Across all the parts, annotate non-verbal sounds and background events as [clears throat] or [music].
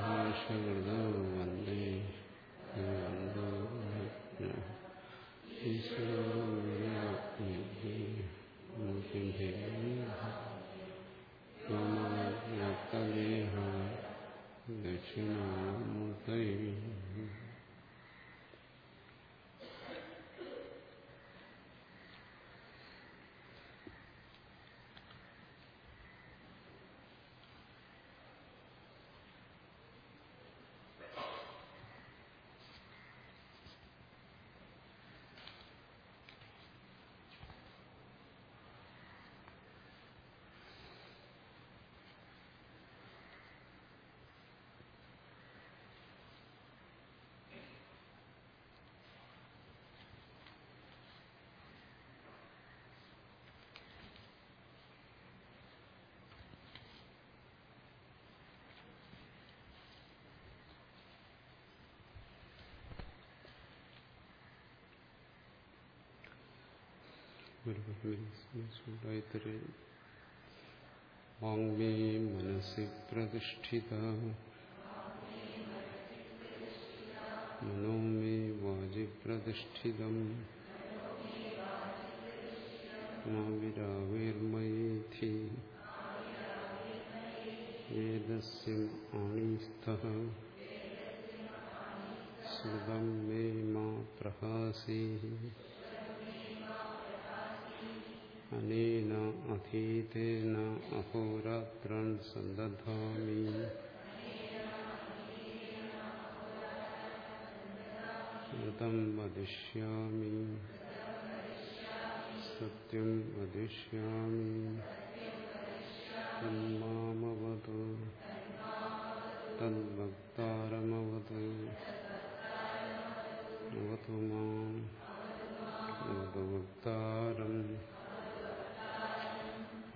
ഭാഷകൃത वाङ्मे मनसि प्रतिष्ठिता मनो मे वाजिप्रतिष्ठितम् माविरावेर्मयेथि वेदस्य आणीस्थः श्रुतं मे मा प्रहासीः अनेन अधीतेन अहोरात्रं सन्दधामि। ऋतं वदिष्यामि। सत्यं वदिष्यामि। तन्मामवतु। तद्वक्तारमवतु। अवतु माम्। वक्तारम्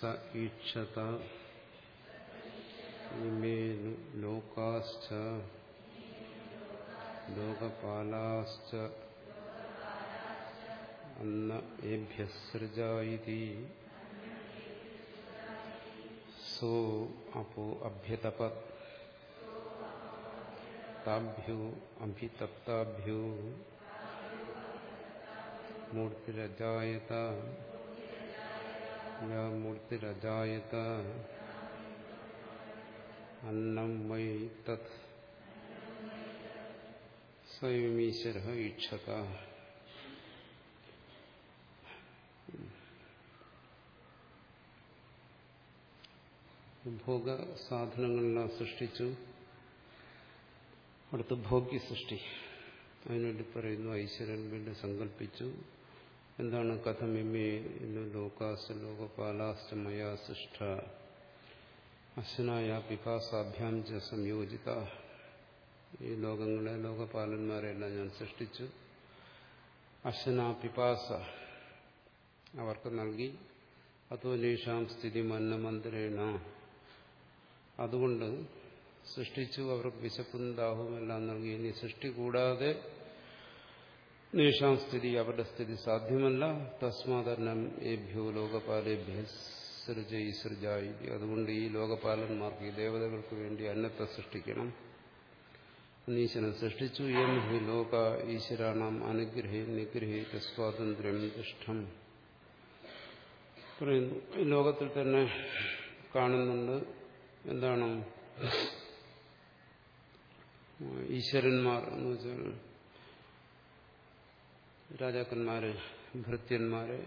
स ईक्षत इमे लोकाश्च लोकपालाश्च अन्न एभ्यः सृजा इति। सो अपो अभ्यतपत् ताभ्यो अभितप्ताभ्यो। मूर्तिरजायत। യാ മൂർത്തിരജായത അന്നം വൈ തത് സ്വയമീശ്വര ഈക്ഷത ഭോഗ സാധനങ്ങളെല്ലാം സൃഷ്ടിച്ചു. അടുത്ത് ഭോഗ്യ സൃഷ്ടി അതിനുവേണ്ടി പറയുന്നു ഐശ്വര്യൻ വേണ്ടി സങ്കല്പിച്ചു എന്താണ് കഥമിമേ ലോകാസ് ലോകപാലാശ്ച മയാ സൃഷ്ട. അശ്വനായ പിപാസാഭ്യാം ച സംയോജിത. ഈ ലോകങ്ങളെ ലോകപാലന്മാരെല്ലാം ഞാൻ സൃഷ്ടിച്ചു. അശ്വന പിപാസ. അവർക്ക് നൽകി. അതോ നീഷാം സ്ഥിതി മന്നമന്ത്രേണ. അതുകൊണ്ട് സൃഷ്ടിച്ചു. അവർക്ക് വിശപ്പും ദാഹവും എല്ലാം നൽകി. ഇനി സൃഷ്ടി കൂടാതെ നീഷാം സ്ഥിതി അവരുടെ സ്ഥിതി സാധ്യമല്ല. തസ്മാതരണം ഏഭ്യോ ലോകപാലേഭ്യ അതുകൊണ്ട് ഈ ലോകപാലന്മാർക്ക് ഈ ദേവതകൾക്ക് വേണ്ടി അന്നത്തെ സൃഷ്ടിക്കണം. ഈശ്വരൻ സൃഷ്ടിച്ചു. എം ഹി ലോക ഈശ്വരാണാം അനുഗ്രഹേ നിഗ്രഹീത സ്വാതന്ത്ര്യം ഇഷ്ടം പറയുന്നു ഈ ലോകത്തിൽ തന്നെ കാണുന്നുണ്ട്. എന്താണ്? ഈശ്വരന്മാർ എന്ന് വെച്ചാൽ രാജാക്കന്മാര് ഭൃത്യന്മാര്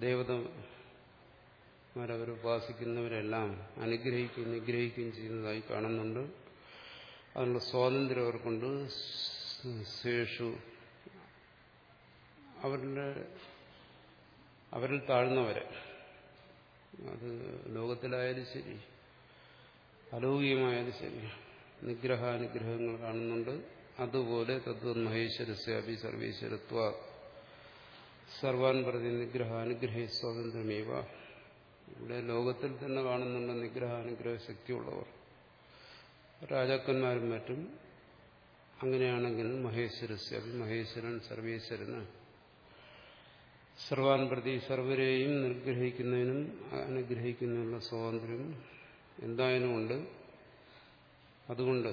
ദേവതമാരവർ ഉപാസിക്കുന്നവരെല്ലാം അനുഗ്രഹിക്കുകയും നിഗ്രഹിക്കുകയും ചെയ്യുന്നതായി കാണുന്നുണ്ട്. അതിനുള്ള സ്വാതന്ത്ര്യം അവർക്കുണ്ട്. ശേഷു അവരുടെ അവരിൽ താഴ്ന്നവരെ. അത് ലോകത്തിലായാലും ശരി അലൗകികമായാലും ശരി നിഗ്രഹാനുഗ്രഹങ്ങൾ കാണുന്നുണ്ട്. അതുപോലെ തത്വ സർവീശ്വരത്വ സർവേശ്വരത്വ സർവാൻ പ്രതി നിഗ്രഹാനുഗ്രഹ സ്വാതന്ത്ര്യമേവ ഇവിടെ ലോകത്തിൽ തന്നെ കാണുന്നുണ്ട് നിഗ്രഹാനുഗ്രഹ ശക്തിയുള്ളവർ രാജാക്കന്മാരും മറ്റും അങ്ങനെയാണെങ്കിൽ മഹേശ്വരസ്യാപി മഹേശ്വരൻ സർവേശ്വരന് സർവാൻ പ്രതി സർവരെയും നിഗ്രഹിക്കുന്നതിനും അനുഗ്രഹിക്കുന്നതിനുള്ള സ്വാതന്ത്ര്യം എന്തായാലും ഉണ്ട്. അതുകൊണ്ട്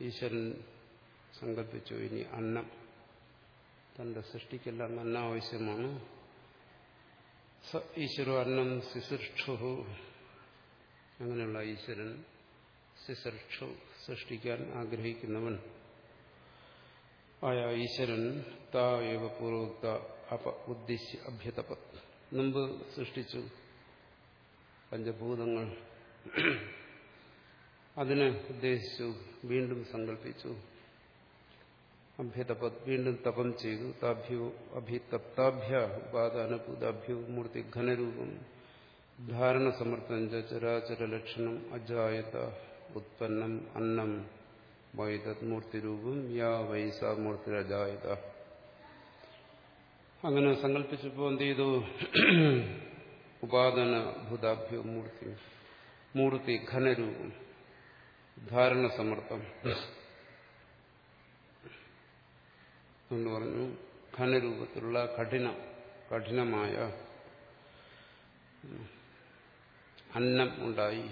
ഈശ്വരൻ സങ്കല്പിച്ചു ഇനി അന്നം. തന്റെ സൃഷ്ടിക്കെല്ലാം അന്നം ആവശ്യമാണ് ഈശ്വരോ അന്നം ശുശ്രൂഷു അങ്ങനെയുള്ള ഈശ്വരൻ ശുശ്രൂഷു സൃഷ്ടിക്കാൻ ആഗ്രഹിക്കുന്നവൻ. ആയ ഈശ്വരൻ താ ഏവ പൂർവോക്ത അപ ഉദ്ദേശി അഭ്യതപത്. മുമ്പ് സൃഷ്ടിച്ചു പഞ്ചഭൂതങ്ങൾ. അതിനെ ഉദ്ദേശിച്ചു വീണ്ടും സങ്കല്പിച്ചു. അഭ്യതപത് വീണ്ടും തപം ചെയ്തു താഭ്യോ അഭിതപ്താഭ്യ ഉപാദാനഭൂതാഭ്യോ മൂർത്തി ഘനരൂപം ധാരണ സമർത്ഥം ചരാചര ലക്ഷണം അജായത ഉത്പന്നം അന്നം വൈതത് മൂർത്തിരൂപം യാ വൈസ മൂർത്തിരജായത അങ്ങനെ സങ്കല്പിച്ചപ്പോൾ എന്ത് ചെയ്തു? ഉപാദന ഭൂതാഭ്യോ മൂർത്തി മൂർത്തി ഘനരൂപം ധാരണ സമർത്ഥം എന്ന് പറഞ്ഞു ഘനരൂപത്തിലുള്ള കഠിന കഠിനമായ അന്നം ഉണ്ടായി.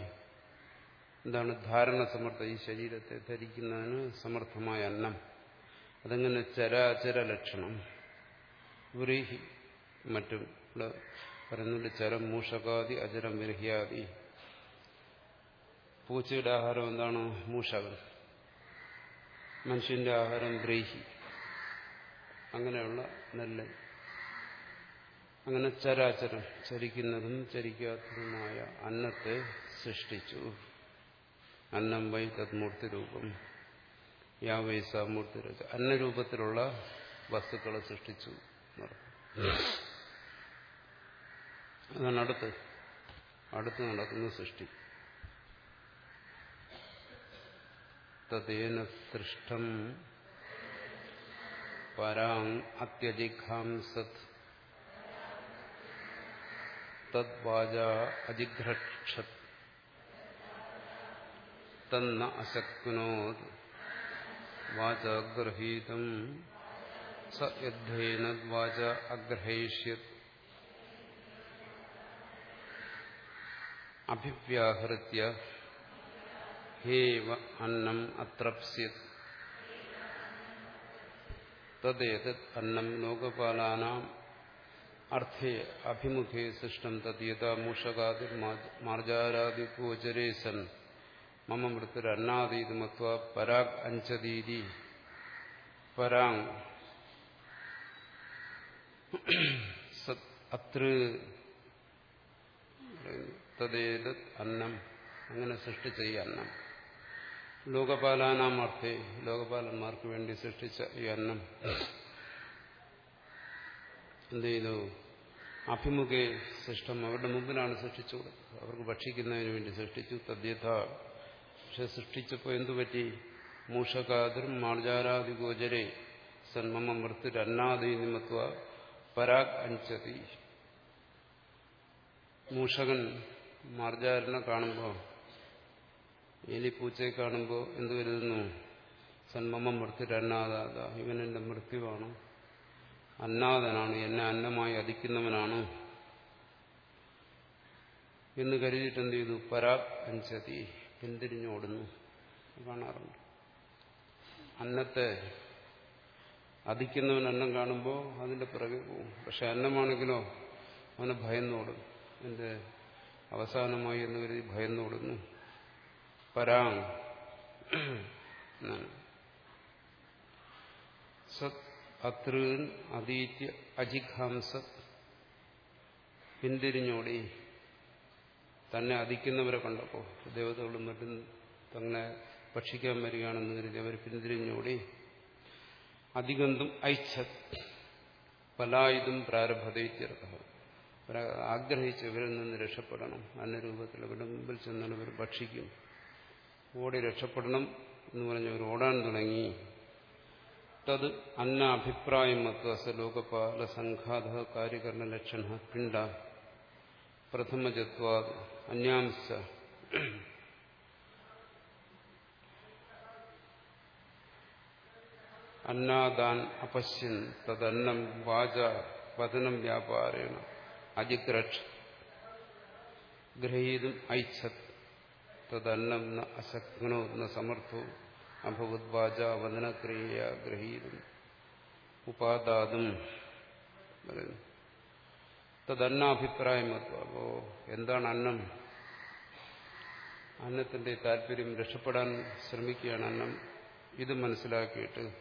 എന്താണ് ധാരണ സമർത്ഥ ഈ ശരീരത്തെ ധരിക്കുന്നതിന് സമർത്ഥമായ അന്നം. അതങ്ങനെ ചരാചര ലക്ഷണം. വ്രീഹി മറ്റും ഇവിടെ പറയുന്നുണ്ട് ചരം മൂഷകാതി അചരം വിരഹിയാതി പൂച്ചയുടെ ആഹാരം എന്താണ്? മൂഷകൻ മനുഷ്യന്റെ ആഹാരം ബ്രീഹി അങ്ങനെയുള്ള നെല്ല്. അങ്ങനെ ചരാചരം ചരിക്കുന്നതും ചരിക്കാത്തതുമായ അന്നത്തെ സൃഷ്ടിച്ചു. അന്നം വൈ തദ്മൂർത്തി രൂപം. യാ വൈസ മൂർത്തിരച അന്നരൂപത്തിലുള്ള വസ്തുക്കളെ സൃഷ്ടിച്ചു അതാണ് അടുത്ത്. അടുത്ത് നടക്കുന്ന സൃഷ്ടി. തദ്ദേന സൃഷ്ടം പരാങ് അത്യജിഘാംസത് തദ്വാച അജിഘ്രക്ഷത് തന്ന അശക്നോത് വാചഗ്രഹീതം സ യദ്ധേന വാച അഗ്രഹയിഷ്യത് അഭിവ്യാഹൃത്യ ഹേവ അന്നം അത്രപ്സ്യത് തദ്ദേതത് അന്നം ലോകപാലാനാം അർത്ഥേ അഭിമുഖേ സൃഷ്ടം തദ്യത മൂഷകാദി മാർജാരാദി ഗോചരേ സൻ മമ മൃത്തുരന്നാദീതി മത്വ പരാഗ് അഞ്ചതീതി പരാങ് അത്ര തദ്ദേതത് അന്നം അങ്ങനെ സൃഷ്ടിച്ച ഈ അന്നം. ലോകപാലാനാം അർത്ഥേ ലോകപാലന്മാർക്ക് വേണ്ടി സൃഷ്ടിച്ച ഈ അന്നം. എന്ത് ചെയ്തു? അഭിമുഖേ സൃഷ്ടം. അവരുടെ മുമ്പിലാണ് സൃഷ്ടിച്ചു അവർക്ക് ഭക്ഷിക്കുന്നതിന് വേണ്ടി സൃഷ്ടിച്ചു. തദ്യഥ. പക്ഷെ സൃഷ്ടിച്ചപ്പോൾ എന്തുപറ്റി മൂഷകാതിർ മാർജാരാദി ഗോചരെ സന്മമ മൃത്തുരന്നാദി നിമത്വ പരാഗ് അഞ്ചതി. മൂഷകൻ മാർജാരനെ കാണുമ്പോൾ എലി പൂച്ചയെ കാണുമ്പോൾ എന്ത് കരുതുന്നു സന്മമ ഇവൻ എന്റെ മൃത്യുവാണ്. അന്നാഥനാണ് എന്നെ അന്നമായി അധിക്കുന്നവനാണ്. എന്ന് കരുതിയിട്ട് എന്ത് ചെയ്തു? പരാഗ് അഞ്ചതി പിന്തിരിഞ്ഞോടുന്നു. കാണാറുണ്ട്. അന്നത്തെ അധിക്കുന്നവൻ അന്നം കാണുമ്പോൾ അതിന്റെ പിറകെ പോകും പക്ഷെ അന്നമാണെങ്കിലോ അവനെ ഭയന്നോടും എന്റെ അവസാനമായി എന്ന് കരുതി ഭയന്നോടുന്നു. പരാങ് സത് അതീത്യ അജിഘാംസ. പിന്തിരിഞ്ഞോടി. തന്നെ അധിക്കുന്നവരെ കണ്ടപ്പോൾ ദേവതകളും മറ്റും തങ്ങളെ ഭക്ഷിക്കാൻ വരികയാണെന്ന് കരുതി അവർ പിന്തിരിഞ്ഞോടി. അധികന്തും ഐച്ഛത്. പലായുധം പ്രാരംഭതയിത്യർത്ഥ ആഗ്രഹിച്ച് ഇവരിൽ നിന്ന് രക്ഷപ്പെടണം. അന്യരൂപത്തിൽ അവരുടെ മുമ്പിൽ ചെന്നാൽ ഇവർ ഭക്ഷിക്കും. ഓടി രക്ഷപ്പെടണം എന്ന് പറഞ്ഞ് അവർ ഓടാൻ തുടങ്ങി. തത് അന്ന അഭിപ്രായം ലോകപാല സംഘാത കാര്യകരണ ലക്ഷണ പിണ്ട പ്രഥമജത്വാ അന്യാംസ. അന്നാദാൻ അപശ്യൻ തദന്നം വാച വദനം വ്യാപാരേണ അജിഗ്രക്ഷ ഗ്രഹീതും ഐച്ഛത്. തദന്നം ന അശക്നോ ന സമർത്ഥോ അഭവത് വാച വദനക്രിയ ഗ്രഹീതും. ഉപാദാതും പറയുന്നു. അപ്പോ എന്താണ് അന്നം? അന്നത്തിന്റെ താല്പര്യം രക്ഷപ്പെടാൻ ശ്രമിക്കുകയാണ് അന്നം. ഇത് മനസ്സിലാക്കിയിട്ട്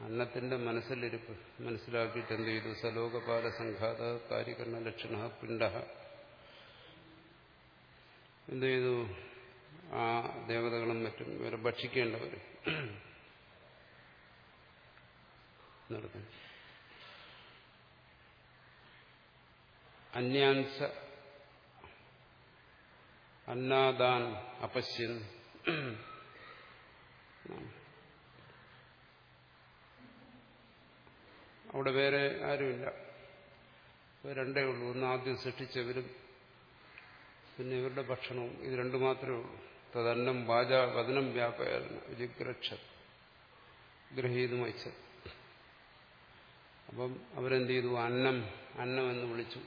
അന്നത്തിന്റെ മനസ്സിലിരിപ്പ് മനസ്സിലാക്കിയിട്ട് എന്ത് ചെയ്തു? സലോകപാല സംഘാത കാര്യകരണ ലക്ഷണ പിണ്ട എന്ത് ചെയ്തു? ആ ദേവതകളും മറ്റും ഇവരെ ഭക്ഷിക്കേണ്ടവർ നടത്തും അന്യാൻസ അന്നാദാൻ അപശ്യൻ. അവിടെ വേറെ ആരുമില്ല. രണ്ടേ ഉള്ളൂ. ഒന്ന് ആദ്യം സൃഷ്ടിച്ചവരും പിന്നെ ഇവരുടെ ഭക്ഷണവും ഇത് രണ്ടു മാത്രമേ ഉള്ളൂ. തദന്നം വാച വദനം വ്യാപകം ജിഗ്രക്ഷ ഗ്രഹീതും അയച്ചത് അപ്പം അവരെന്ത് ചെയ്തു? അന്നം അന്നം എന്ന് വിളിച്ചു.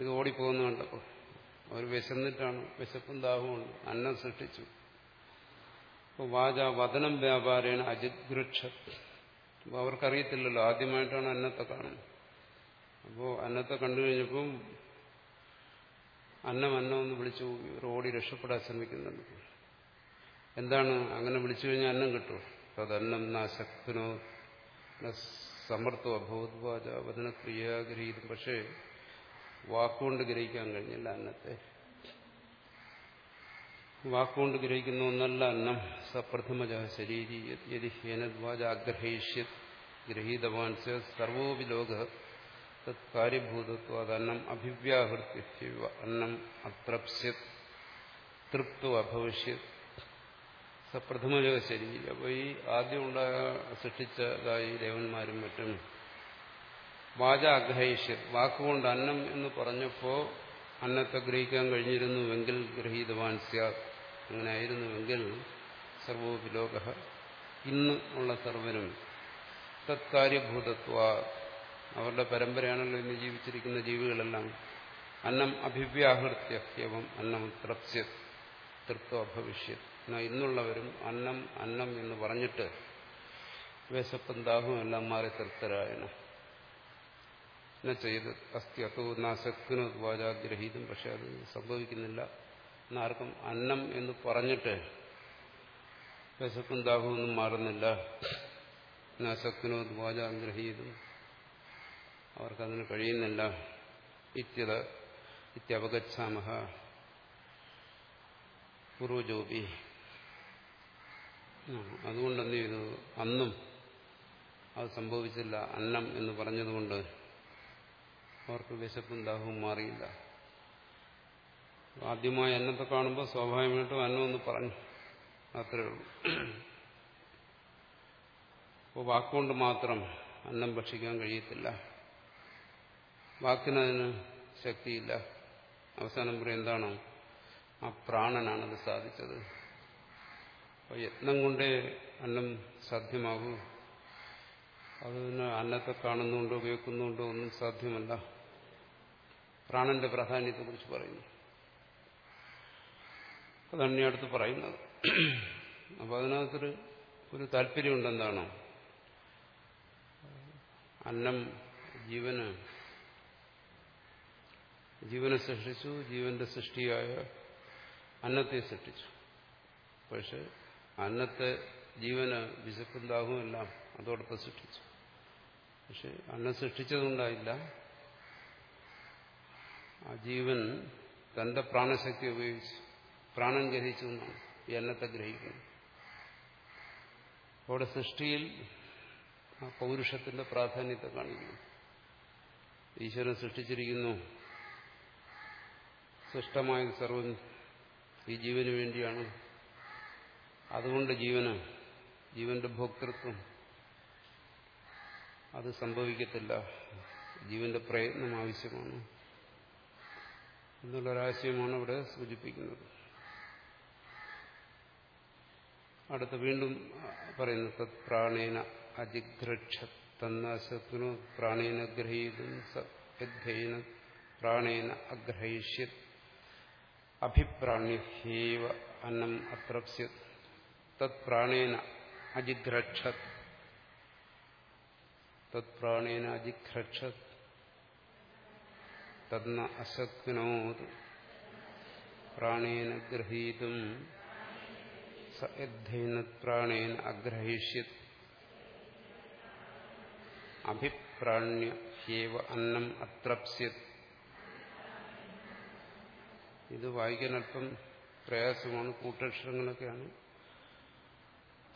ഇത് ഓടിപ്പോകുന്ന കണ്ടപ്പോൾ അവർ വിശന്നിട്ടാണ് വിശപ്പും ദാഹവുമുണ്ട് അന്നം സൃഷ്ടിച്ചു. അപ്പോൾ വാച വദനം വ്യാപാരേണ അജിഗ്രക്ഷ അപ്പോൾ അവർക്കറിയത്തില്ലല്ലോ ആദ്യമായിട്ടാണ് അന്നത്തെ കാണുന്നത്. അപ്പോൾ അന്നത്തെ കണ്ടു കഴിഞ്ഞപ്പം അന്നം അന്നം എന്ന് വിളിച്ചു ഓടി രക്ഷപ്പെടാൻ ശ്രമിക്കുന്നുണ്ട്. എന്താണ്? അങ്ങനെ വിളിച്ചു കഴിഞ്ഞാൽ അന്നം കിട്ടുമോ തദന്നം നാശക്തനോ സമർത്ഥോ അഭവദ്വാച വചനക്രിയാഗ്രഹീതും പക്ഷേ വാക്കുകൊണ്ട് ഗ്രഹിക്കാൻ കഴിഞ്ഞില്ല അന്നത്തെ. വാക്കുകൊണ്ട് ഗ്രഹിക്കുന്ന ഒന്നല്ല അന്നം. സപ്രഥമജ ശരീരി യതി ഹേനദ്വാജ ആഗ്രഹീഷ്യത് ഗ്രഹീതവാൻ സർവോപി തത്കാര്യഭൂതത്വാദന്നം അഭിവ്യാഹൃത്യ അന്നം അത്രപ്സ്യത് തൃപ്തോ അഭവിഷ്യത് സപ്രഥമജ ശരീരം അപ്പോൾ ഈ ആദ്യം ഉണ്ടായ സൃഷ്ടിച്ചതായി ദേവന്മാരും മറ്റും വാച വാക്കുകൊണ്ട് അന്നം എന്ന് പറഞ്ഞപ്പോൾ അന്നത്തെ ഗ്രഹിക്കാൻ കഴിഞ്ഞിരുന്നുവെങ്കിൽ ഗ്രഹീതവാൻ സ്യാത്. അങ്ങനെ ആയിരുന്നുവെങ്കിൽ സർവോപി ലോക ഇന്ന് ഉള്ള സർവനും തത്കാര്യഭൂതത്വ അവരുടെ പരമ്പരയാണല്ലോ ഇന്ന് ജീവിച്ചിരിക്കുന്ന ജീവികളെല്ലാം. അന്നം അഭിവ്യാഹൃത്യവം അന്നം തൃപ്സ്യ തൃപ്തോ ഭവിഷ്യ എന്നാൽ ഇന്നുള്ളവരും അന്നം അന്നം എന്ന് പറഞ്ഞിട്ട് വിശപ്പും ദാഹവും എല്ലാം മാറി തൃപ്തരായണ എന്നെ ചെയ്ത്? അസ്ഥി അത്തോ നാശക്കിനോ വാചാഗ്രഹീതും. പക്ഷെ അത് സംഭവിക്കുന്നില്ല. എന്നാർക്കും അന്നം എന്ന് പറഞ്ഞിട്ട് വിശപ്പും ദാഹവും ഒന്നും മാറുന്നില്ല. നാശക്കിനോ വാചാഗ്രഹീതും. അവർക്കതിന് കഴിയുന്നില്ല. ഇത്യത ഇത്യവഗച്ഛാമഹ പൂർവജോപി അതുകൊണ്ട് എന്ത് ചെയ്തു? അന്നും അത് സംഭവിച്ചില്ല. അന്നം എന്ന് പറഞ്ഞതുകൊണ്ട് അവർക്ക് വിശപ്പും ദാഹവും മാറിയില്ല. ആദ്യമായി അന്നത്തെ കാണുമ്പോൾ സ്വാഭാവികമായിട്ടും അന്നം എന്ന് പറഞ്ഞു. അത്രേ ഉള്ളൂ. അപ്പോൾ വാക്കുകൊണ്ട് മാത്രം അന്നം ഭക്ഷിക്കാൻ കഴിയത്തില്ല. വാക്കിനതിന് ശക്തിയില്ല. അവസാനം പറയും എന്താണോ? ആ പ്രാണനാണത് സാധിച്ചത്. യത്നം കൊണ്ടേ അന്നം സാധ്യമാകൂ. അതിന് അന്നത്തെ കാണുന്നുണ്ടോ കേൾക്കുന്നുണ്ടോ ഒന്നും സാധ്യമല്ല. പ്രാണന്റെ പ്രാധാന്യത്തെക്കുറിച്ച് പറയുന്നു. അതാണ് ഈ അടുത്ത് പറയുന്നത്. അപ്പോൾ അതിനകത്തൊരു ഒരു താല്പര്യമുണ്ടെന്താണോ? അന്നം ജീവന് ജീവനെ സൃഷ്ടിച്ചു ജീവന്റെ സൃഷ്ടിയായ അന്നത്തെ സൃഷ്ടിച്ചു. പക്ഷെ അന്നത്തെ ജീവന് വിശപ്പുണ്ടാകുമല്ല അതോടൊപ്പം സൃഷ്ടിച്ചു. പക്ഷെ അന്നം സൃഷ്ടിച്ചതുകൊണ്ടായില്ല. ആ ജീവൻ തന്റെ പ്രാണശക്തി ഉപയോഗിച്ച് പ്രാണൻ ഗ്രഹിച്ചു എന്നാണ് ഈ അന്നത്തെ ഗ്രഹിക്കുന്നത്. അവിടെ സൃഷ്ടിയിൽ ആ പൗരുഷത്തിന്റെ പ്രാധാന്യത്തെ കാണിക്കുന്നു. ഈശ്വരൻ സൃഷ്ടിച്ചിരിക്കുന്നു. സൃഷ്ടമായത് സർവം ഈ ജീവന് വേണ്ടിയാണ്. അതുകൊണ്ട് ജീവന് ജീവന്റെ ഭോക്തൃത്വം അത് സംഭവിക്കത്തില്ല. ജീവന്റെ പ്രയത്നം ആവശ്യമാണ്. എന്നുള്ളൊരാശയമാണ് ഇവിടെ സൂചിപ്പിക്കുന്നത്. അടുത്ത് വീണ്ടും പറയുന്നു തത് പ്രാണേന അജിഘ്രക്ഷ തന്നാശത്തിനു പ്രാണേന ഗ്രഹീതും പ്രാണേന അഗ്രഹയിഷ്യത് അഭിപ്രാണ്യഹ്യേവ അന്നം അത്രപ്സ്യത് തത് പ്രാണേന അജിഘ്രക്ഷത് തത് പ്രാണേന അജിഘ്രക്ഷത് തന്ന അശക്നോത് പ്രാണേന ഗ്രഹീതും സദ്ധേന പ്രാണേന അഗ്രഹയിഷ്യത് അഭിപ്രാണ്യ ഹ്യേവ അന്നം അത്രപ്സ്യത് ഇത് വായിക്കാൻ അല്പം പ്രയാസമാണ്. കൂട്ടക്ഷരങ്ങളൊക്കെയാണ്.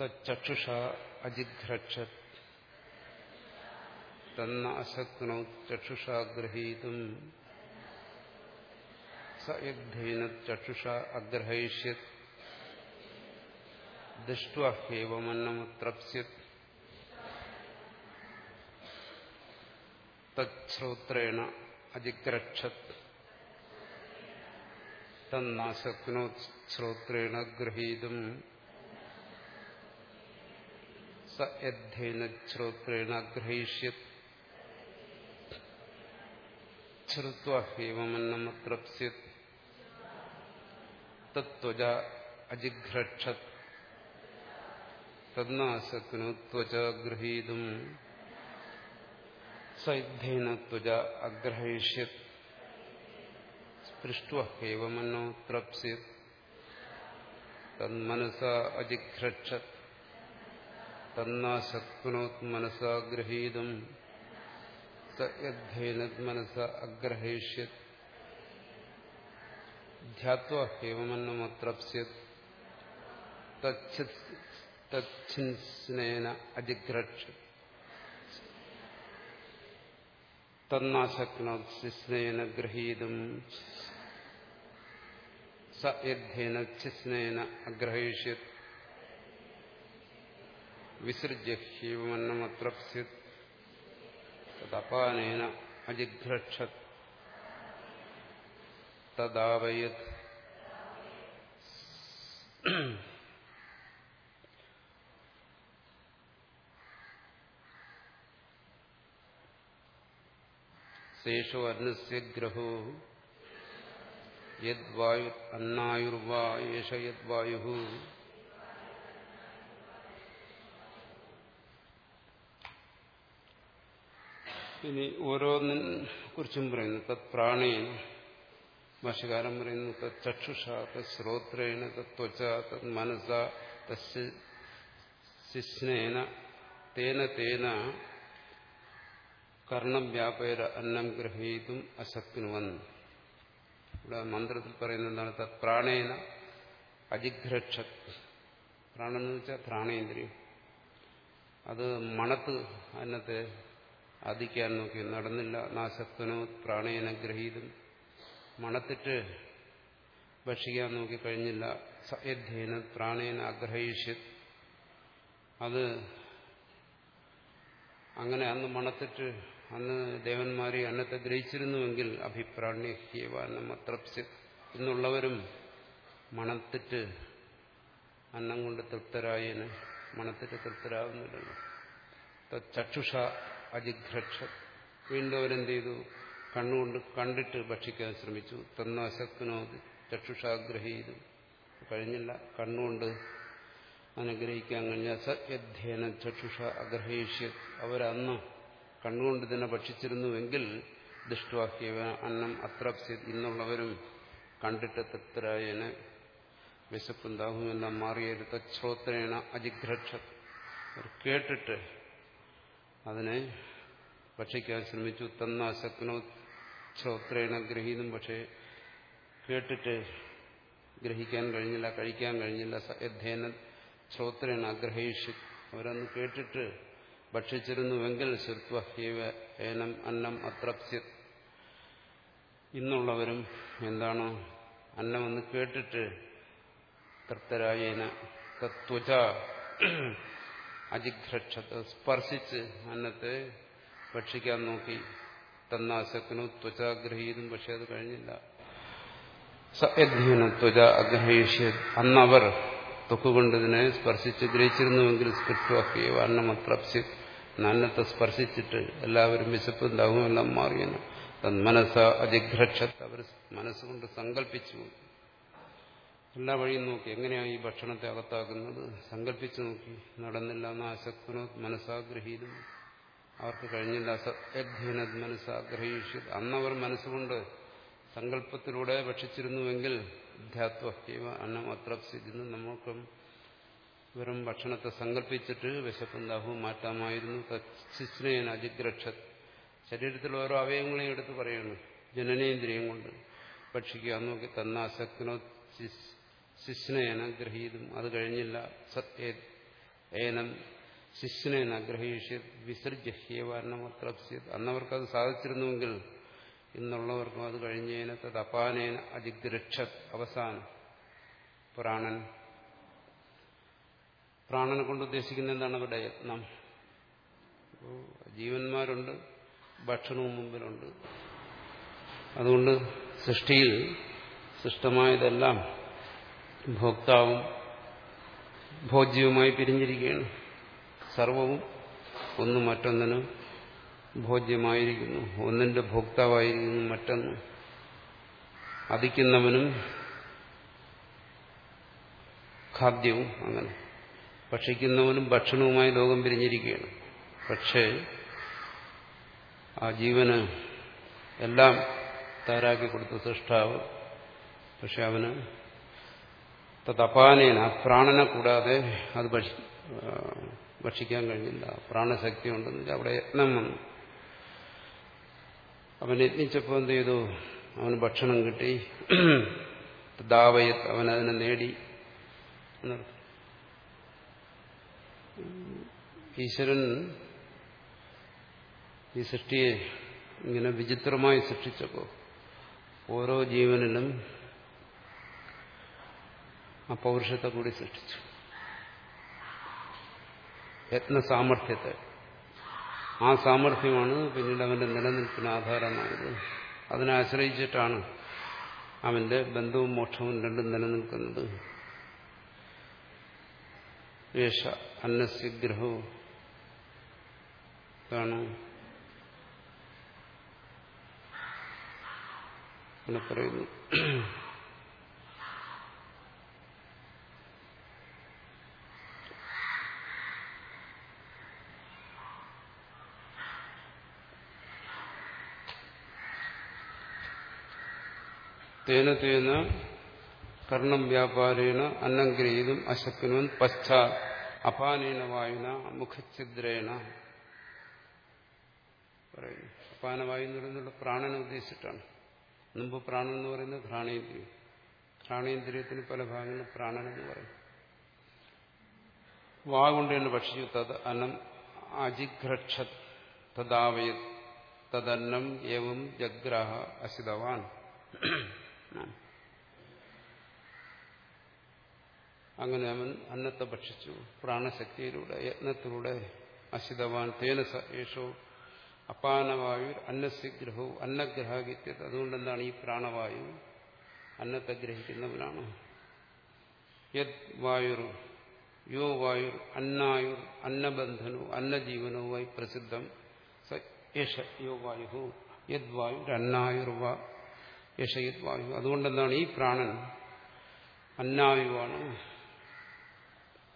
തച്ചുഷ അജിഘ്രക്ഷത് തന്ന അശക്നോ ചക്ഷുഷാഗ്രഹീതും സയദ്ധേന ചക്ഷുഷ അഗ്രഹയിഷ്യത്. ദൃഷ്ട്വഹ്യേവമന്നമത്രപ്സ്യത് തശ്രോത്രേണ അജിഗ്രക്ഷത്. തന്നാശക്നോ ശ്രോത്രേണ ഗ്രഹീതും സയദ്ധേന ശ്രോത്രേണ ഗ്രഹയിഷ്യത് ശ്രുത്വഹ്യേവമന്നമത്രപ്സ്യത് തത്വജ അജിഘ്രക്ഷത് തന്നാശക്നോ ത്വച ഗൃഹീതും സൈദ്ധേന ത്വജ അഗ്രഹയിഷ്യത് സ്പൃഷ്ട്വഹ്യേവമന്നോ ത്രപ്സി തന്മനസ അജിഘ്രക്ഷ തന്നാശക്നോത് മനസാ ഗൃഹീതും സയദ്ധേനത് അഗ്രഹയിഷ്യത് ധ്യാത്വഹ്യേവമന്നമത്രപ്സ്യത് അജിഘ്രക്ഷ തന്നാശക്നോത് തന്നാശക്നോത്സ്നേന ഗൃഹീതും സയദ്ധേന ചിസ്നേന അഗ്രഹയിഷ്യത് വിസൃജ്യ ഹ്യേവമന്നമത്രപ്സ്യത് തദപാനേന അജിഘ്രക്ഷത് തദാവയത് ശേഷോ അന്നസ്യ ഗ്രഹോ യദ്വായു അന്നായുർവാ യേശ യദ്വായു ഇനി ഓരോന്നിനെ കുറിച്ചും പറയുന്നു. തത് പ്രാണേന ഭാഷകാരം പറയുന്നു. തത് ചക്ഷുഷ തത് ശ്രോത്രേണ തത് ത്വച തത് മനസ തസ്നേന തേന തേന കർണം അന്നം ഗ്രഹീതും അശക്നുവൻ। ഇവിടെ മന്ത്രത്തിൽ പറയുന്ന എന്താണ്? തത് പ്രാണേന അജിഘ്രക്ഷ പ്രാണെന്ന് വെച്ചാൽ പ്രാണേന്ദ്രിയം. അത് മണത്ത് അന്നത്തെ അധിക്കാൻ നോക്കി. നടന്നില്ല. നാശക്തനോ പ്രാണേന ഗ്രഹീതും. മണത്തിട്ട് ഭക്ഷിക്കാൻ നോക്കി കഴിഞ്ഞില്ല. സയധ്യേന പ്രാണേന അഗ്രഹീഷ്യ അത് അങ്ങനെ അന്ന് മണത്തിട്ട് അന്ന് ദേവന്മാരെ അന്നത്തെ ഗ്രഹിച്ചിരുന്നുവെങ്കിൽ അഭിപ്രാണ്യ ഹ്യവാനം അത്രപ്സ്യ എന്നുള്ളവരും മണത്തിട്ട് അന്നം കൊണ്ട് തൃപ്തരായന് മണത്തിട്ട് തൃപ്തരാകുന്നില്ലല്ലോ ചക്ഷുഷ അജിഘ്രക്ഷ. വീണ്ടും അവരെന്ത് ചെയ്തു കണ്ണുകൊണ്ട് കണ്ടിട്ട് ഭക്ഷിക്കാൻ ശ്രമിച്ചു. തന്നാശക്നോ ചക്ഷുഷാഗ്രഹീതു കഴിഞ്ഞില്ല. കണ്ണുകൊണ്ട് അനുഗ്രഹിക്കാൻ കഴിഞ്ഞ സയധ്യേന ചക്ഷുഷ അഗ്രഹീഷ്യ അവരന്ന് കണ്ണുകൊണ്ട് തന്നെ ഭക്ഷിച്ചിരുന്നുവെങ്കിൽ ദുഷ്ടവാക്യവ അന്നം അത്ര ഇന്നുള്ളവരും കണ്ടിട്ട് തൃപ്തരായന് വിശപ്പും ദാഹവുമെല്ലാം മാറിയത് തശ്രോത്രേണ അജിഘ്രക്ഷ കേട്ടിട്ട് അതിനെ ഭക്ഷിക്കാൻ ശ്രമിച്ചു. തന്നാശക്നോ ശ്രോത്രേണ ഗ്രഹീതും. പക്ഷേ കേട്ടിട്ട് ഗ്രഹിക്കാൻ കഴിഞ്ഞില്ല കഴിക്കാൻ കഴിഞ്ഞില്ല. യഥേന ശ്രോത്രേണ ഗ്രഹീഷ്. അവരന്ന് കേട്ടിട്ട് ഭക്ഷിച്ചിരുന്നുവെങ്കിൽ ശ്രുത്വ ഏനം അന്നം അത്രപ്സ്യത്. ഇന്നുള്ളവരും എന്താണ് അന്നമെന്ന് കേട്ടിട്ട് തൃപ്തരായേന. തത്വച അജിഘ്രക്ഷത സ്പർശിച്ച് അന്നത്തെ ഭക്ഷിക്കാൻ നോക്കി. തന്നാസക്കനു ത്വചാഗ്രഹീതും പക്ഷെ അത് കഴിഞ്ഞില്ല. സയധ്യന ത്വച അഗ്രഹീഷ്യ അന്നവർ തൊക്കുകൊണ്ടതിനെ സ്പർശിച്ച് ഗ്രഹിച്ചിരുന്നുവെങ്കിൽ അന്നം അന്നമത്രപ്സ്യ അന്നത്തെ സ്പർശിച്ചിട്ട് എല്ലാവരും വിശപ്പും ദാഹവും എല്ലാം മാറിയെന്ന് തന്മനസ അജിഘ്രക്ഷത്ത് അവർ മനസ്സുകൊണ്ട് സങ്കല്പിച്ചു എല്ലാ വഴിയും നോക്കി എങ്ങനെയാണ് ഈ ഭക്ഷണത്തെ അകത്താക്കുന്നത്? സങ്കല്പിച്ചു നോക്കി. നടന്നില്ല എന്ന ആശക്തനോ മനസ്സാഗ്രഹീതും. അവർക്ക് കഴിഞ്ഞില്ല. സദ്ധ്യനത് മനസ്സാഗ്രഹീഷ്യ അന്നവർ മനസ്സുകൊണ്ട് സങ്കല്പത്തിലൂടെ ഭക്ഷിച്ചിരുന്നുവെങ്കിൽ ധ്യാത്വഹ്യവ അന്നം അത്രപ്സിന്ന് നമുക്കും വെറും ഭക്ഷണത്തെ സങ്കല്പിച്ചിട്ട് വിശപ്പും ദാഹവും മാറ്റാമായിരുന്നു. തച്ഛിസ്നേന അജിഗ്രക്ഷത് ശരീരത്തിൽ ഓരോ അവയവങ്ങളെയും എടുത്ത് പറയുന്നു ജനനേന്ദ്രിയം കൊണ്ട് ഭക്ഷിക്കുക. നോക്കി തന്നാസക്നോ ശിശ്നേന ഗ്രഹീതും അത് കഴിഞ്ഞില്ല ഏനം ശിഷ്ണേന ഗ്രഹീഷ്യ അന്നവർക്ക് അത് സാധിച്ചിരുന്നുവെങ്കിൽ ഇന്നുള്ളവർക്കും അത് കഴിഞ്ഞേന തത് അപാനേന അജിഗ്രക്ഷത് അവസാനം പ്രാണൻ പ്രാണനെ കൊണ്ട് ഉദ്ദേശിക്കുന്ന എന്താണ് അവിടെ യത്നം? ജീവന്മാരുണ്ട് ഭക്ഷണവും മുമ്പിലുണ്ട്. അതുകൊണ്ട് സൃഷ്ടിയിൽ സൃഷ്ടമായതെല്ലാം ഭോക്താവും ഭോജ്യവുമായി പിരിഞ്ഞിരിക്കുകയാണ്. സർവവും ഒന്ന് മറ്റൊന്നിന് ഭോജ്യമായിരിക്കുന്നു. ഒന്നിന്റെ ഭോക്താവായിരിക്കുന്നു മറ്റൊന്ന്. അതിക്കുന്നവനും ഖാദ്യവും അങ്ങനെ. ഭക്ഷിക്കുന്നവനും ഭക്ഷണവുമായി ലോകം പിരിഞ്ഞിരിക്കുകയാണ്. പക്ഷേ ആ ജീവന് എല്ലാം താരാക്കി കൊടുത്ത സൃഷ്ടാവ് പക്ഷെ അവന് തപാനേന ആ പ്രാണനെ കൂടാതെ അത് ഭക്ഷിക്കാൻ കഴിഞ്ഞില്ല. പ്രാണശക്തി ഉണ്ടെന്ന് അവിടെ യത്നം വന്നു. അവൻ യത്നിച്ചപ്പോൾ എന്ത് ചെയ്തു? അവന് ഭക്ഷണം കിട്ടി. ദാവയത് അവൻ അതിനെ നേടി. എന്നർത്ഥം. ഈശ്വരൻ ഈ സൃഷ്ടിയെ ഇങ്ങനെ വിചിത്രമായി സൃഷ്ടിച്ചപ്പോൾ ഓരോ ജീവനിലും ആ പൗരുഷത്തെ കൂടി സൃഷ്ടിച്ചു. യത്ന സാമർഥ്യത്തെ ആ സാമർഥ്യമാണ് പിന്നീട് അവന്റെ നിലനിൽപ്പിന് ആധാരമായത്. അതിനെ ആശ്രയിച്ചിട്ടാണ് അവന്റെ ബന്ധവും മോക്ഷവും രണ്ടും നിലനിൽക്കുന്നത്. യേശ അന്നസ്യഗ്രഹവും ഇതാണ്. അങ്ങനെ പറയുന്നു. തേന തേന കർണം വ്യാപാരേണ അന്നം ഗ്രഹീതും അശക്നുവൻ പശ്ചാ അപാനേന വായുന മുഖഛിദ്രേണ. പറയുന്നു. അപാനവായു എന്ന് പറയുന്നത് പ്രാണനെ ഉദ്ദേശിച്ചിട്ടാണ്. മുമ്പ് പ്രാണൻ എന്ന് പറയുന്നത് ഘ്രാണേന്ദ്രിയം. ഘ്രാണേന്ദ്രിയത്തിന് പല ഭാഗങ്ങളും പ്രാണൻ എന്ന് പറയും. വാ കൊണ്ട് തന്നെ ഭക്ഷിച്ചു തത് അന്നം അജിഘ്രക്ഷ തദാവയ തദന്നം ഏവം ജഗ്രാഹ അസിതവാൻ. അങ്ങനെ അവൻ അന്നത്തെ ഭക്ഷിച്ചു. പ്രാണശക്തിയിലൂടെ യത്നത്തിലൂടെ അശിതവാൻ തേന യേശോ അപാനവായു അന്നസ്യഗ്രഹവും അന്നഗ്രഹാകിത്യത അതുകൊണ്ട് എന്താണ് ഈ പ്രാണവായു? അന്നത്തെ ഗ്രഹിക്കുന്നവനാണ്. യത് വായുർ യോ വായുർ അന്നായുർ അന്നബന്ധനോ വൈ പ്രസിദ്ധം. യേശ യോ വായു യത് വായുർ അന്നായുർവ യേശ യത് വായു അതുകൊണ്ടെന്താണ് ഈ പ്രാണൻ അന്നായുവാണ്.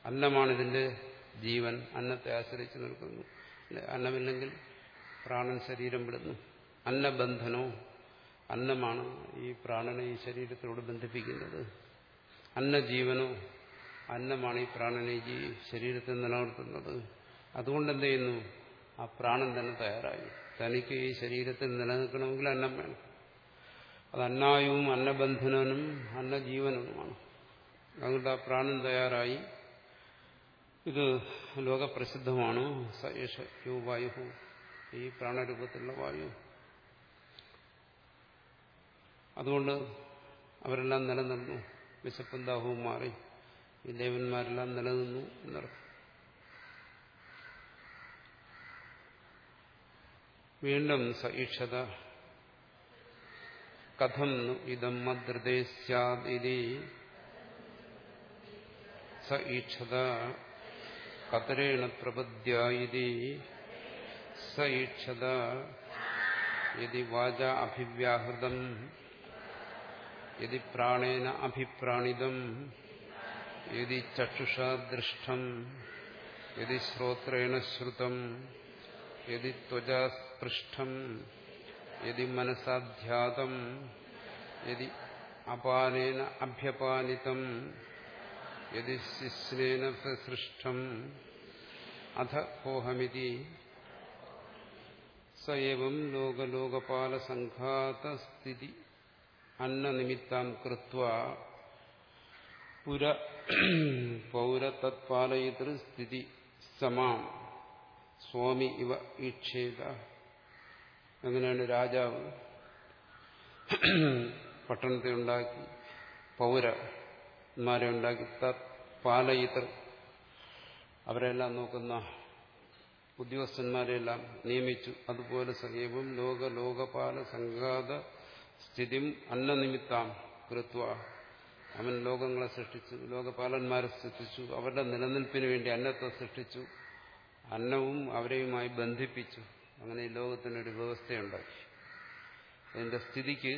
അന്നമാണ് ഇതിന്റെ ജീവൻ. അന്നത്തെ ആശ്രയിച്ച് നിൽക്കുന്നു. അന്നമില്ലെങ്കിൽ പ്രാണൻ ശരീരം വിടുന്നു. അന്നബന്ധനോ അന്നമാണ് ഈ പ്രാണനെ ഈ ശരീരത്തിലൂടെ ബന്ധിപ്പിക്കുന്നത്. അന്നജീവനോ അന്നമാണ് ഈ പ്രാണനെ ഈ ശരീരത്തിൽ നിലനിർത്തുന്നത്. അതുകൊണ്ട് എന്ത് ചെയ്യുന്നു? ആ പ്രാണൻ തന്നെ തയ്യാറായി. തനിക്ക് ഈ ശരീരത്തിൽ നിലനിൽക്കണമെങ്കിൽ അന്നം വേണം. അത് അന്നായവും അന്നബന്ധനനും അന്നജീവനുമാണ്. അതുകൊണ്ട് ആ പ്രാണൻ തയ്യാറായി. ഇത് ലോകപ്രസിദ്ധമാണ്? സയേഷ യോ വായു ഈ പ്രാണരൂപത്തിലുള്ള വായു. അതുകൊണ്ട് അവരെല്ലാം നിലനിന്നു. വിശപ്പും ദാഹവും മാറി. ഈ ദേവന്മാരെല്ലാം നിലനിന്നു എന്നർത്ഥം. വീണ്ടും സഈക്ഷത കഥം ഇതം. മദ്രതേ സഈക്ഷത കതരേണ പ്രപദ്യായി സഈക്ഷത യതി വാച അഭിവ്യാഹൃതം യതി പ്രാണേന അഭിപ്രാണിതം യതി ചക്ഷുഷാ ദൃഷ്ടം യതി ശ്രോത്രേണ ശ്രുതം യതി ത്വജാ സ്പൃഷ്ടം യതി മനസാധ്യാതം യതി അപാനേന അഭ്യപാനിതം യതി ശിശ്നേന സൃഷ്ടം അധ കോഹമിതി സയവം ലോകലോകപാലസംഘാതസ്ഥിതി അന്നനിമിത്താം കൃത്വ പുര പൗരതത്പാലയിതൃ സ്ഥിതി സമാം സ്വാമി ഇവ ഈക്ഷേത അങ്ങനെയാണ് രാജാവ് പട്ടണത്തെ ഉണ്ടാക്കി പൗരന്മാരെ ഉണ്ടാക്കി തത് പാലയിതർ അവരെല്ലാം നോക്കുന്ന ഉദ്യോഗസ്ഥന്മാരെല്ലാം നിയമിച്ചു. അതുപോലെ സജീവം ലോക ലോകപാല സംഘാത സ്ഥിതി അന്നനിമിത്താം കൃത്വ. അവൻ ലോകങ്ങളെ സൃഷ്ടിച്ചു ലോകപാലന്മാരെ സൃഷ്ടിച്ചു അവരുടെ നിലനിൽപ്പിന് വേണ്ടി അന്നത്തെ സൃഷ്ടിച്ചു അന്നവും അവരെയുമായി ബന്ധിപ്പിച്ചു. അങ്ങനെ ഈ ലോകത്തിനൊരു വ്യവസ്ഥയുണ്ടാക്കി അതിന്റെ സ്ഥിതിക്ക്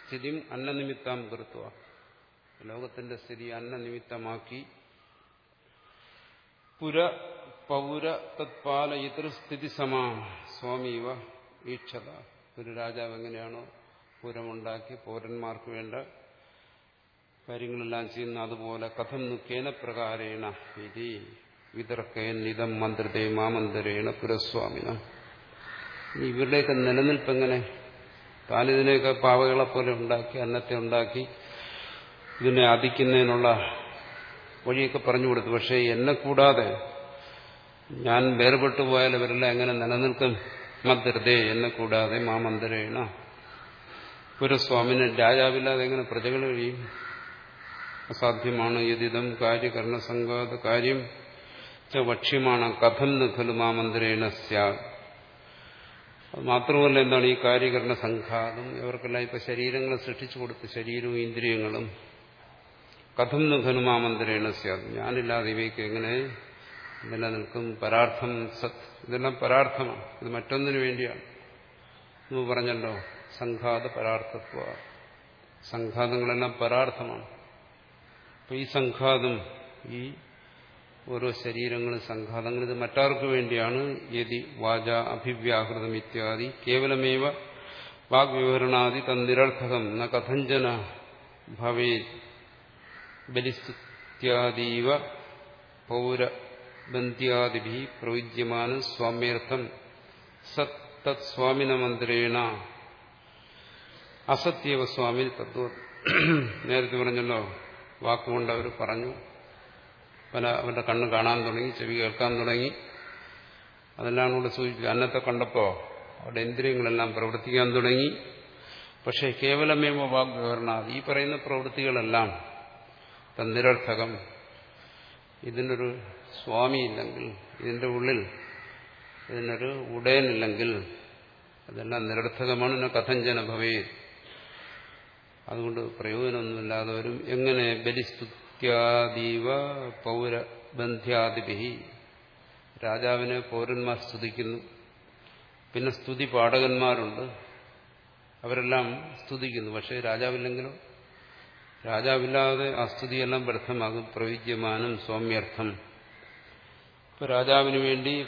സ്ഥിതി അന്നനിമിത്താം കൃത്വ. ലോകത്തിന്റെ സ്ഥിതി അന്നനിമിത്തമാക്കി. പുര പൗര തത്പാലയിതൃ സ്ഥിതി സമാ സ്വാമീവ ഈക്ഷത. ഒരു രാജാവ് എങ്ങനെയാണോ പുരമുണ്ടാക്കി പൗരന്മാർക്ക് വേണ്ട കാര്യങ്ങളെല്ലാം ചെയ്യുന്ന അതുപോലെ കഥം നുക്കേന പ്രകാരേണ ഇതി വിതർക്കേൻ നിതം മന്ത്രത്തെ മാമന്ത്രേണ പുരസ്വാമിന. ഇവരുടെയൊക്കെ നിലനിൽപ്പ് എങ്ങനെ താനിതിനെയൊക്കെ പാവകളെ പോലെ ഉണ്ടാക്കി അന്നത്തെ ഉണ്ടാക്കി ഇതിനെ അധിക്കുന്നതിനുള്ള വഴിയൊക്കെ പറഞ്ഞു കൊടുത്തു. പക്ഷേ എന്നെ കൂടാതെ ഞാൻ വേർപെട്ടു പോയാൽ ഇവരെല്ലാം എങ്ങനെ നിലനിൽക്കും? മന്ദിരതേ എന്നെ കൂടാതെ മാമന്ദിരേണ. ഒരു സ്വാമിനെ രാജാവില്ലാതെ എങ്ങനെ പ്രജകൾ കഴിയും? അസാധ്യമാണ് യതിദം കാര്യകർണസംഘാത കാര്യം. ഭക്ഷ്യമാണ് കഥം നിഖലു മാ മന്ദിരേണ സ്യാ അത് മാത്രമല്ല എന്താണ് ഈ കാര്യകരണ സംഘാതം ഇവർക്കെല്ലാം ഇപ്പൊ ശരീരങ്ങളെ സൃഷ്ടിച്ചു കൊടുത്ത് ശരീരവും ഇന്ദ്രിയങ്ങളും. കഥം ഖലു മാമന്ത്രേണ സ്യാത്. ഞാനില്ലാതെ ഇവയ്ക്ക് എങ്ങനെ നിലനിൽക്കും? പരാർത്ഥം സത് ഇതെല്ലാം പരാർത്ഥമാണ്. ഇത് മറ്റൊന്നിനു വേണ്ടിയാണ്. എന്ന് പറഞ്ഞല്ലോ സംഘാത പരാർത്ഥത്വ. സംഘാതങ്ങളെല്ലാം പരാർത്ഥമാണ്. അപ്പൊ ഈ സംഘാതം ഈ ഓരോ ശരീരങ്ങളും സംഘാതങ്ങൾ ഇത് മറ്റാർക്ക് വേണ്ടിയാണ്? യതി വാച അഭിവ്യാഹൃതം ഇത്യാദി. കേവലമേവ വാഗ്വിവരണാദി തന്നിരർത്ഥകം ന കഥഞ്ചന ഭവേ ബലിസ്തുത്യാദീവ പൗരബന്ധ്യാദിഭി പ്രവിദ്യമാന സ്വാമ്യർത്ഥം സത് തത് സ്വാമിനമന്ത്രേണ. അസത്യവ സ്വാമി തത്വ നേരത്തെ പറഞ്ഞല്ലോ വാക്കുകൊണ്ട് അവർ പറഞ്ഞു. പല അവരുടെ കണ്ണ് കാണാൻ തുടങ്ങി ചെവി കേൾക്കാൻ തുടങ്ങി. അതെല്ലാം കൂടെ സൂചിപ്പിച്ചു അന്നത്തെ കണ്ടപ്പോൾ അവരുടെ ഇന്ദ്രിയങ്ങളെല്ലാം പ്രവർത്തിക്കാൻ തുടങ്ങി. പക്ഷേ കേവലമേമോ വാഗ്വരണ ഈ പറയുന്ന പ്രവൃത്തികളെല്ലാം തന്നിരർത്ഥകം. ഇതിനൊരു സ്വാമിയില്ലെങ്കിൽ ഇതിന്റെ ഉള്ളിൽ ഇതിനൊരു ഉടയനില്ലെങ്കിൽ അതെല്ലാം നിരർത്ഥകമാണ്. എന്നെ കഥഞ്ചന ഭവേ. അതുകൊണ്ട് പ്രയോജനമൊന്നുമില്ലാതെ വരും എങ്ങനെ ബലിസ്തുത്യാദീവ പൗരബന്ധ്യാദിഭി? രാജാവിനെ പൗരന്മാർ സ്തുതിക്കുന്നു. പിന്നെ സ്തുതി പാടകന്മാരുണ്ട് അവരെല്ലാം സ്തുതിക്കുന്നു. പക്ഷേ രാജാവില്ലെങ്കിലോ? രാജാവില്ലാതെ ആ സ്തുതിയെല്ലാം വ്യർത്ഥമാകും പ്രവിദ്യമാനം സൗമ്യർത്ഥം. ഇപ്പൊ രാജാവിന് വേണ്ടി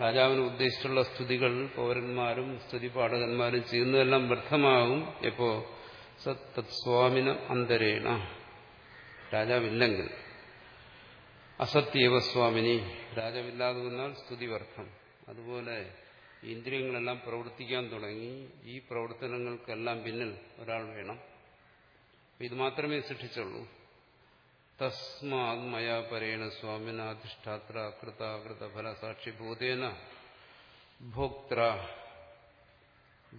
രാജാവിന് ഉദ്ദേശിച്ചുള്ള സ്തുതികൾ പൗരന്മാരും സ്തുതി പാഠകന്മാരും ചെയ്യുന്നതെല്ലാം വ്യർത്ഥമാകും. എപ്പോ സത്സ്വാമിന അന്തരേണ. രാജാവില്ലെങ്കിൽ. അസത്യവ സ്വാമിനി. രാജാവില്ലാതെ വന്നാൽ സ്തുതി വ്യർത്ഥം. അതുപോലെ ഇന്ദ്രിയങ്ങളെല്ലാം പ്രവർത്തിക്കാൻ തുടങ്ങി. ഈ പ്രവർത്തനങ്ങൾക്കെല്ലാം പിന്നിൽ ഒരാൾ വേണം. ഇത് മാത്രമേ സൃഷ്ടിച്ചുള്ളൂ തസ്മാത് മയാ പരേണ സ്വാമിന അധിഷ്ഠാത്ര കൃതാകൃത ഫലസാക്ഷിഭൂതേന ഭോക്ത്ര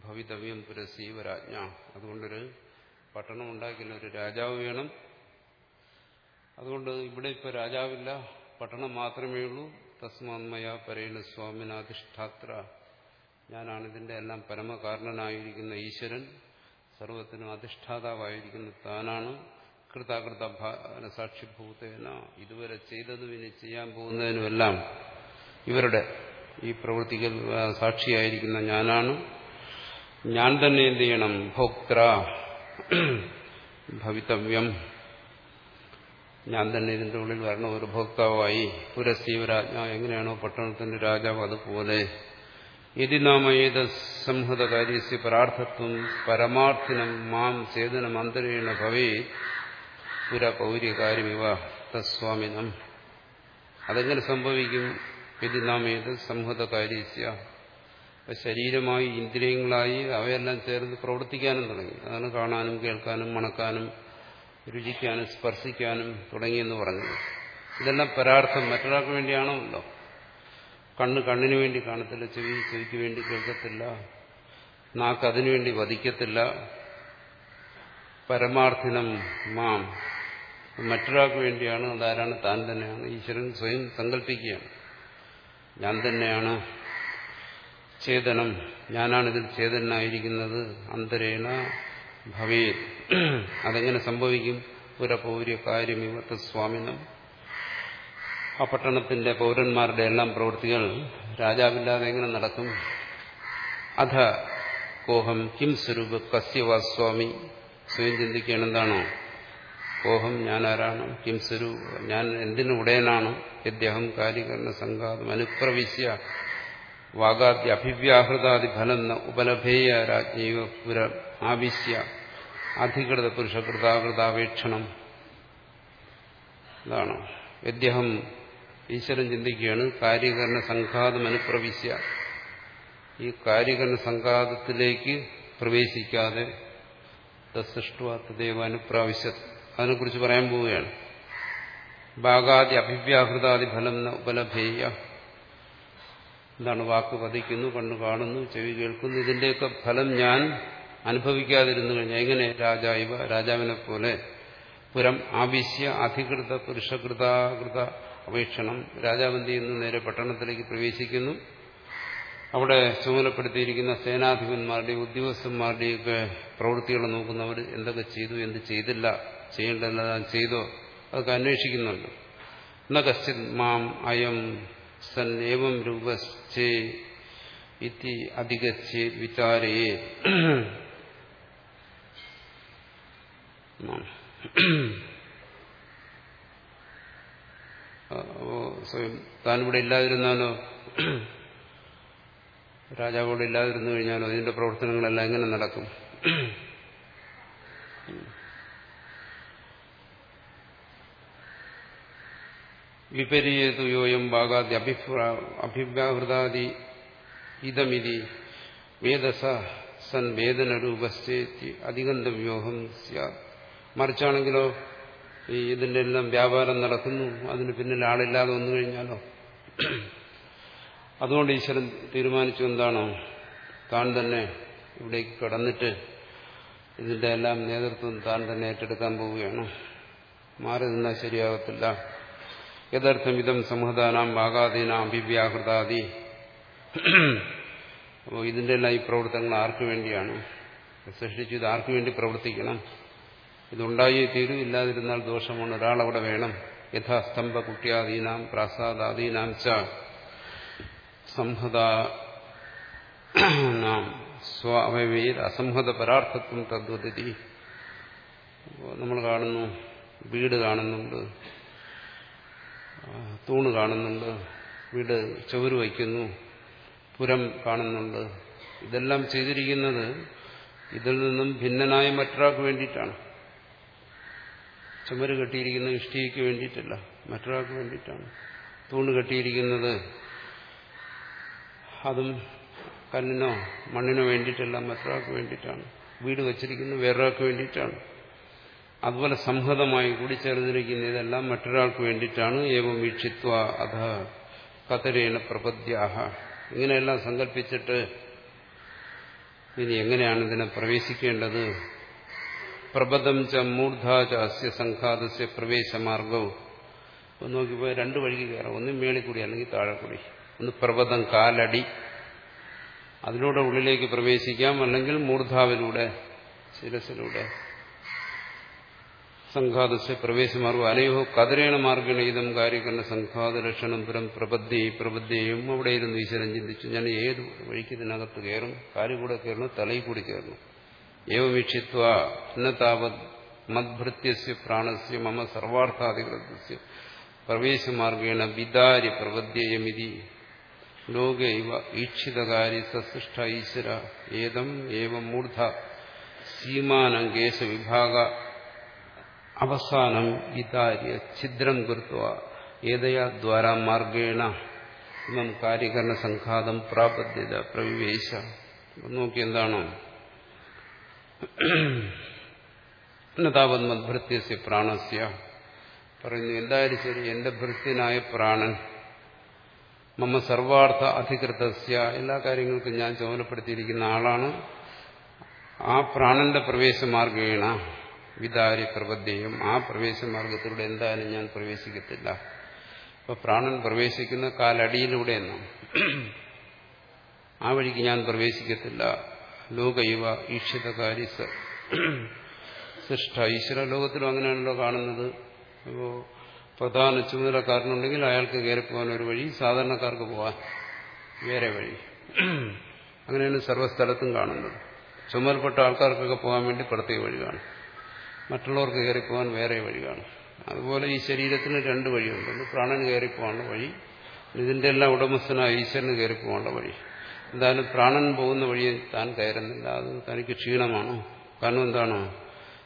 ഭവിതവ്യം പുരസീവരാജ്ഞ. അതുകൊണ്ടൊരു പട്ടണം ഉണ്ടാക്കില്ല ഒരു രാജാവ് വേണം. അതുകൊണ്ട് ഇവിടെ ഇപ്പോൾ രാജാവില്ല പട്ടണം മാത്രമേ ഉള്ളൂ. തസ്മാന്മയ പരേണ സ്വാമിനാധിഷ്ഠാത്ര ഞാനാണ് ഇതിന്റെ എല്ലാം പരമകാരണനായിരിക്കുന്ന ഈശ്വരൻ. സർവത്തിനും അധിഷ്ഠാതാവായിരിക്കുന്ന താനാണ്. കൃതാകൃത സാക്ഷിഭൂതേന ഇതുവരെ ചെയ്തതും ഇനി ചെയ്യാൻ പോകുന്നതിനുമെല്ലാം ഇവരുടെ ഈ പ്രവൃത്തികൾ സാക്ഷിയായിരിക്കുന്ന ഞാനാണ്. ഞാൻ തന്നെ എന്ത് ചെയ്യണം? ഭോക്ത്ര ഭവിതവ്യം. ഞാൻ തന്നെ ഇതിന്റെ ഉള്ളിൽ വരണം ഒരു ഭോക്താവായി. പുരസ്തീവരാജ്ഞ എങ്ങനെയാണോ പട്ടണത്തിന്റെ രാജാവ് അതുപോലെ. യതി നാമ ഏത സംഹൃതകാര്യസ്യ പരാർത്ഥത്വം പരമാർത്ഥിനം മാം ചേതനം അന്തരേണ ഭവേ പുര തസ്വാമിനം അതെങ്ങനെ സംഭവിക്കും? യതി നാം ഏത് ശരീരമായി ഇന്ദ്രിയങ്ങളായി അവയെല്ലാം ചേർന്ന് പ്രവർത്തിക്കാനും തുടങ്ങി. അതാണ് കാണാനും കേൾക്കാനും മണക്കാനും രുചിക്കാനും സ്പർശിക്കാനും തുടങ്ങിയെന്ന് പറഞ്ഞത്. ഇതെല്ലാം പരാർത്ഥം മറ്റൊരാൾക്ക് വേണ്ടിയാണല്ലോ. കണ്ണ് കണ്ണിന് വേണ്ടി കാണത്തില്ല ചെവി ചെവിക്ക് വേണ്ടി കേൾക്കത്തില്ല നാക്ക് അതിനു വേണ്ടി വധിക്കത്തില്ല. പരമാർത്ഥിനം മാം. മറ്റൊരാൾക്ക് വേണ്ടിയാണ് അതാരാണ്? താൻ തന്നെയാണ്. ഈശ്വരൻ സ്വയം സങ്കല്പിക്കുകയാണ് ഞാൻ തന്നെയാണ് ചേതനം. ഞാനാണ് ഞാനാണിതിൽ ചേതനായിരിക്കുന്നത്. അന്തരേണ ഭവേ അതെങ്ങനെ സംഭവിക്കും? പുരപൗര്യ കാര്യമിവത്ത സ്വാമിനം ആ പട്ടണത്തിന്റെ പൗരന്മാരുടെ എല്ലാം പ്രവൃത്തികൾ രാജാവില്ലാതെ എങ്ങനെ നടക്കും? അധ കോഹം കിം സ്വരൂപ കസ്യവാസ്വാമി സ്വയം ചിന്തിക്കുകയാണ് എന്താണോ കോഹം ഞാൻ ആരാണ് കിം സ്വരൂപ ഞാൻ എന്തിനു ഉടയനാണ്? യദ്യഹം കാര്യകരണ സംഘാതം അനുപ്രവിശ്യ വാഗാദ്യ അഭിവ്യാഹൃതാദി ഫലം ഉപലഭേയ രാജ്ഞൈവ പുര ആവിശ്യ. അധികൃത പുരുഷകൃതാകൃതാപേക്ഷണം ഇതാണ്? യദ്യഹം ഈശ്വരൻ ചിന്തിക്കുകയാണ് കാര്യകരണ സംഘാതം അനുപ്രവിശ്യ. ഈ കാര്യകരണ സംഘാതത്തിലേക്ക് പ്രവേശിക്കാതെ തസൃഷ്ടുവാത്തദേവ അനുപ്രാവശ്യ. അതിനെക്കുറിച്ച് പറയാൻ പോവുകയാണ്. ഭാഗാദി അഭിവ്യാഹൃതാദി ഫലം ഉപലഭേയ. എന്താണ് വാക്ക് പതിക്കുന്നു കണ്ണു കാണുന്നു ചെവി കേൾക്കുന്നു. ഇതിന്റെയൊക്കെ ഫലം ഞാൻ അനുഭവിക്കാതിരുന്നു കഴിഞ്ഞാൽ എങ്ങനെ രാജായിവ രാജാവിനെ പോലെ പുരം ആവശ്യ അധികൃത പുരുഷകൃതാകൃത അപേക്ഷണം രാജാവന്തി എന്ന് നേരെ പട്ടണത്തിലേക്ക് പ്രവേശിക്കുന്നു. അവിടെ ചുമതലപ്പെടുത്തിയിരിക്കുന്ന സേനാധിപന്മാരുടെയും ഉദ്യോഗസ്ഥന്മാരുടെയൊക്കെ പ്രവൃത്തികൾ നോക്കുന്നവർ എന്തൊക്കെ ചെയ്തു എന്ത് ചെയ്തില്ല ചെയ്യേണ്ടതെല്ലാം ചെയ്തോ അതൊക്കെ അന്വേഷിക്കുന്നുണ്ട്. എന്ന കശ്ചിത് മാം അയം സൻ ഏവം രൂപശ്ചേ ഇതി അധികച്ചേ വിചാരേ അപ്പോ സ്വയം താനിവിടെ ഇല്ലാതിരുന്നാലോ? രാജാവോട് ഇല്ലാതിരുന്നു കഴിഞ്ഞാലോ? ഇതിന്റെ പ്രവർത്തനങ്ങളെല്ലാം എങ്ങനെ നടക്കും? വിപരീതു യോയം ഭാഗാദി അഭിവ്യാഹൃതാദി ഇതമിതി വേദസ സൻ വേദനരൂപസ്ഥേത്തി സ്യാ മറിച്ചാണെങ്കിലോ ഈ ഇതിന്റെ എല്ലാം വ്യാപാരം നടക്കുന്നു. അതിന് പിന്നിൽ ആളില്ലാതെ വന്നു കഴിഞ്ഞാലോ? അതുകൊണ്ട് ഈശ്വരൻ തീരുമാനിച്ചു എന്താണോ? താൻ തന്നെ ഇവിടേക്ക് കടന്നിട്ട് ഇതിന്റെ എല്ലാം നേതൃത്വം താൻ തന്നെ ഏറ്റെടുക്കാൻ പോവുകയാണ്. മാറി നിന്നാൽ ശരിയാകത്തില്ല യഥാർത്ഥം ഇതം സംഹദാനാം ഭാഗാദീനാം അഭിവ്യാഹൃതാദി അപ്പോൾ ഇതിന്റെ എല്ലാം ഈ പ്രവർത്തനങ്ങൾ ആർക്കു വേണ്ടിയാണ്? സൃഷ്ടിച്ചു ഇത് ആർക്കു വേണ്ടി പ്രവർത്തിക്കണം? ഇതുണ്ടായി തീരും ഇല്ലാതിരുന്നാൽ ദോഷമാണ്. ഒരാൾ അവിടെ വേണം യഥാസ്തംഭ കുട്ടിയാദീനാം പ്രാസാദാദീനാം ച സംഹതാം സ്വാവയിൽ അസംഹത പരാർത്ഥത്വം തദ്വതി നമ്മൾ കാണുന്നു വീട് കാണുന്നുണ്ട് തൂണ് കാണുന്നുണ്ട് വീട് ചുവര് വയ്ക്കുന്നു പുരം കാണുന്നുണ്ട്. ഇതെല്ലാം ചെയ്തിരിക്കുന്നത് ഇതിൽ നിന്നും ഭിന്നനായ മറ്റൊരാൾക്ക് വേണ്ടിയിട്ടാണ്. ചുമര് കെട്ടിയിരിക്കുന്ന ഇഷ്ടിക്ക് വേണ്ടിയിട്ടല്ല മറ്റൊരാൾക്ക് വേണ്ടിയിട്ടാണ്. തൂണ് കെട്ടിയിരിക്കുന്നത് അതും കല്ലിനോ മണ്ണിനോ വേണ്ടിയിട്ടല്ല മറ്റൊരാൾക്ക് വേണ്ടിയിട്ടാണ്. വീട് വച്ചിരിക്കുന്നത് വേറൊരാൾക്ക് വേണ്ടിയിട്ടാണ്. അതുപോലെ സംഹതമായി കൂടിച്ചേർന്നിരിക്കുന്ന ഇതെല്ലാം മറ്റൊരാൾക്ക് വേണ്ടിയിട്ടാണ്. ഏവം വീക്ഷിത്വ അധ കതരേണ പ്രപദ്യാഹ. ഇങ്ങനെയെല്ലാം സങ്കല്പിച്ചിട്ട് ഇനി എങ്ങനെയാണ് ഇതിനെ പ്രവേശിക്കേണ്ടത്? പ്രബദം ച മൂർധാചാസ്യ സംഘാതസ്യ പ്രവേശമാർഗവും ഒന്ന് നോക്കിപ്പോ രണ്ട് വഴിക്ക് കയറാം ഒന്ന് മേളിക്കൂടി കൂടി അല്ലെങ്കിൽ താഴെക്കൂടി കൂടി. ഒന്ന് പ്രബദം കാലടി. അതിലൂടെ ഉള്ളിലേക്ക് പ്രവേശിക്കാം. അല്ലെങ്കിൽ മൂർധാവിലൂടെ ശിരസിലൂടെ. സംഘാതസ്യ പ്രവേശമാർഗം അനയോ കതിരേണ മാർഗേണ ഇതം കാര്യക്കണ്ട സംഘാത പുരം പ്രബദ്ധി പ്രബദ്ധിയും അവിടെ ഇരുന്ന് ഈശ്വരൻ ചിന്തിച്ചു ഞാൻ ഏത് വഴിക്ക് ഇതിനകത്ത് കയറും? കാലിൽ കൂടെ കയറണം? തലയിൽ കൂടി കയറണം? ഏവവീക്ഷിത്വ താവത് മദ്ഭൃത്യസ് പ്രാണസ് മമ സർവാർത്ഥാധികൃത പ്രവേശമാർഗേണ വിദാരി പ്രവദ്യയമിതി ലോക ഇവ ഈക്ഷിതകാരി സസൃഷ്ട ഈശ്വര ഏതം ഏവ മൂർധ സീമാനങ്കേശ വിഭാഗ അവസാനം ഇതാര്യ ഛിദ്രം കൃത്വ ഏതയാ ദ്വാരാ മാർഗേണ ഇമം കാര്യകരണ സംഘാതം പ്രാപദ്ധ്യത പ്രവിവേശ നോക്കി എന്താണോ താവത് മദ്ഭൃത്യസ്യ പ്രാണസ്യ. പറയുന്നു എന്തായാലും ശരി എന്റെ ഭൃത്യനായ പ്രാണൻ മമ്മ സർവാർത്ഥ അധികൃതസ്യ എല്ലാ കാര്യങ്ങൾക്കും ഞാൻ ചുമതലപ്പെടുത്തിയിരിക്കുന്ന ആളാണ്. ആ പ്രാണന്റെ പ്രവേശമാർഗേണ വിദാരി പ്രബദ്ധയും ആ പ്രവേശമാർഗത്തിലൂടെ എന്തായാലും ഞാൻ പ്രവേശിക്കത്തില്ല. അപ്പൊ പ്രാണൻ പ്രവേശിക്കുന്ന കാലടിയിലൂടെ എന്നാണ് ആ വഴിക്ക് ഞാൻ പ്രവേശിക്കത്തില്ല. ലോകൈവ ഈക്ഷിതകാരി സൃഷ്ട. ഈശ്വര ലോകത്തിലും അങ്ങനെയാണല്ലോ കാണുന്നത്. അപ്പോൾ പ്രധാന ചുമതലക്കാരനുണ്ടെങ്കിൽ അയാൾക്ക് കയറിപ്പോകാൻ ഒരു വഴി സാധാരണക്കാർക്ക് പോവാൻ വേറെ വഴി. അങ്ങനെയാണ് സർവസ്ഥലത്തും കാണുന്നത്. ചുമതലപ്പെട്ട ആൾക്കാർക്കൊക്കെ പോകാൻ വേണ്ടി പ്രത്യേക വഴി കാണും മറ്റുള്ളവർക്ക് കയറിപ്പോകാൻ വേറെ വഴി കാണും അതുപോലെ ഈ ശരീരത്തിന് രണ്ട് വഴിയുണ്ട്. പ്രാണന് കയറിപ്പോകാനുള്ള വഴി ഇതിന്റെ എല്ലാം ഉടമസ്ഥനായ ഈശ്വരന് കയറിപ്പോകാനുള്ള വഴി. എന്തായാലും പ്രാണൻ പോകുന്ന വഴി താൻ കയറുന്നില്ല. അത് തനിക്ക് ക്ഷീണമാണോ? കാരണം എന്താണോ?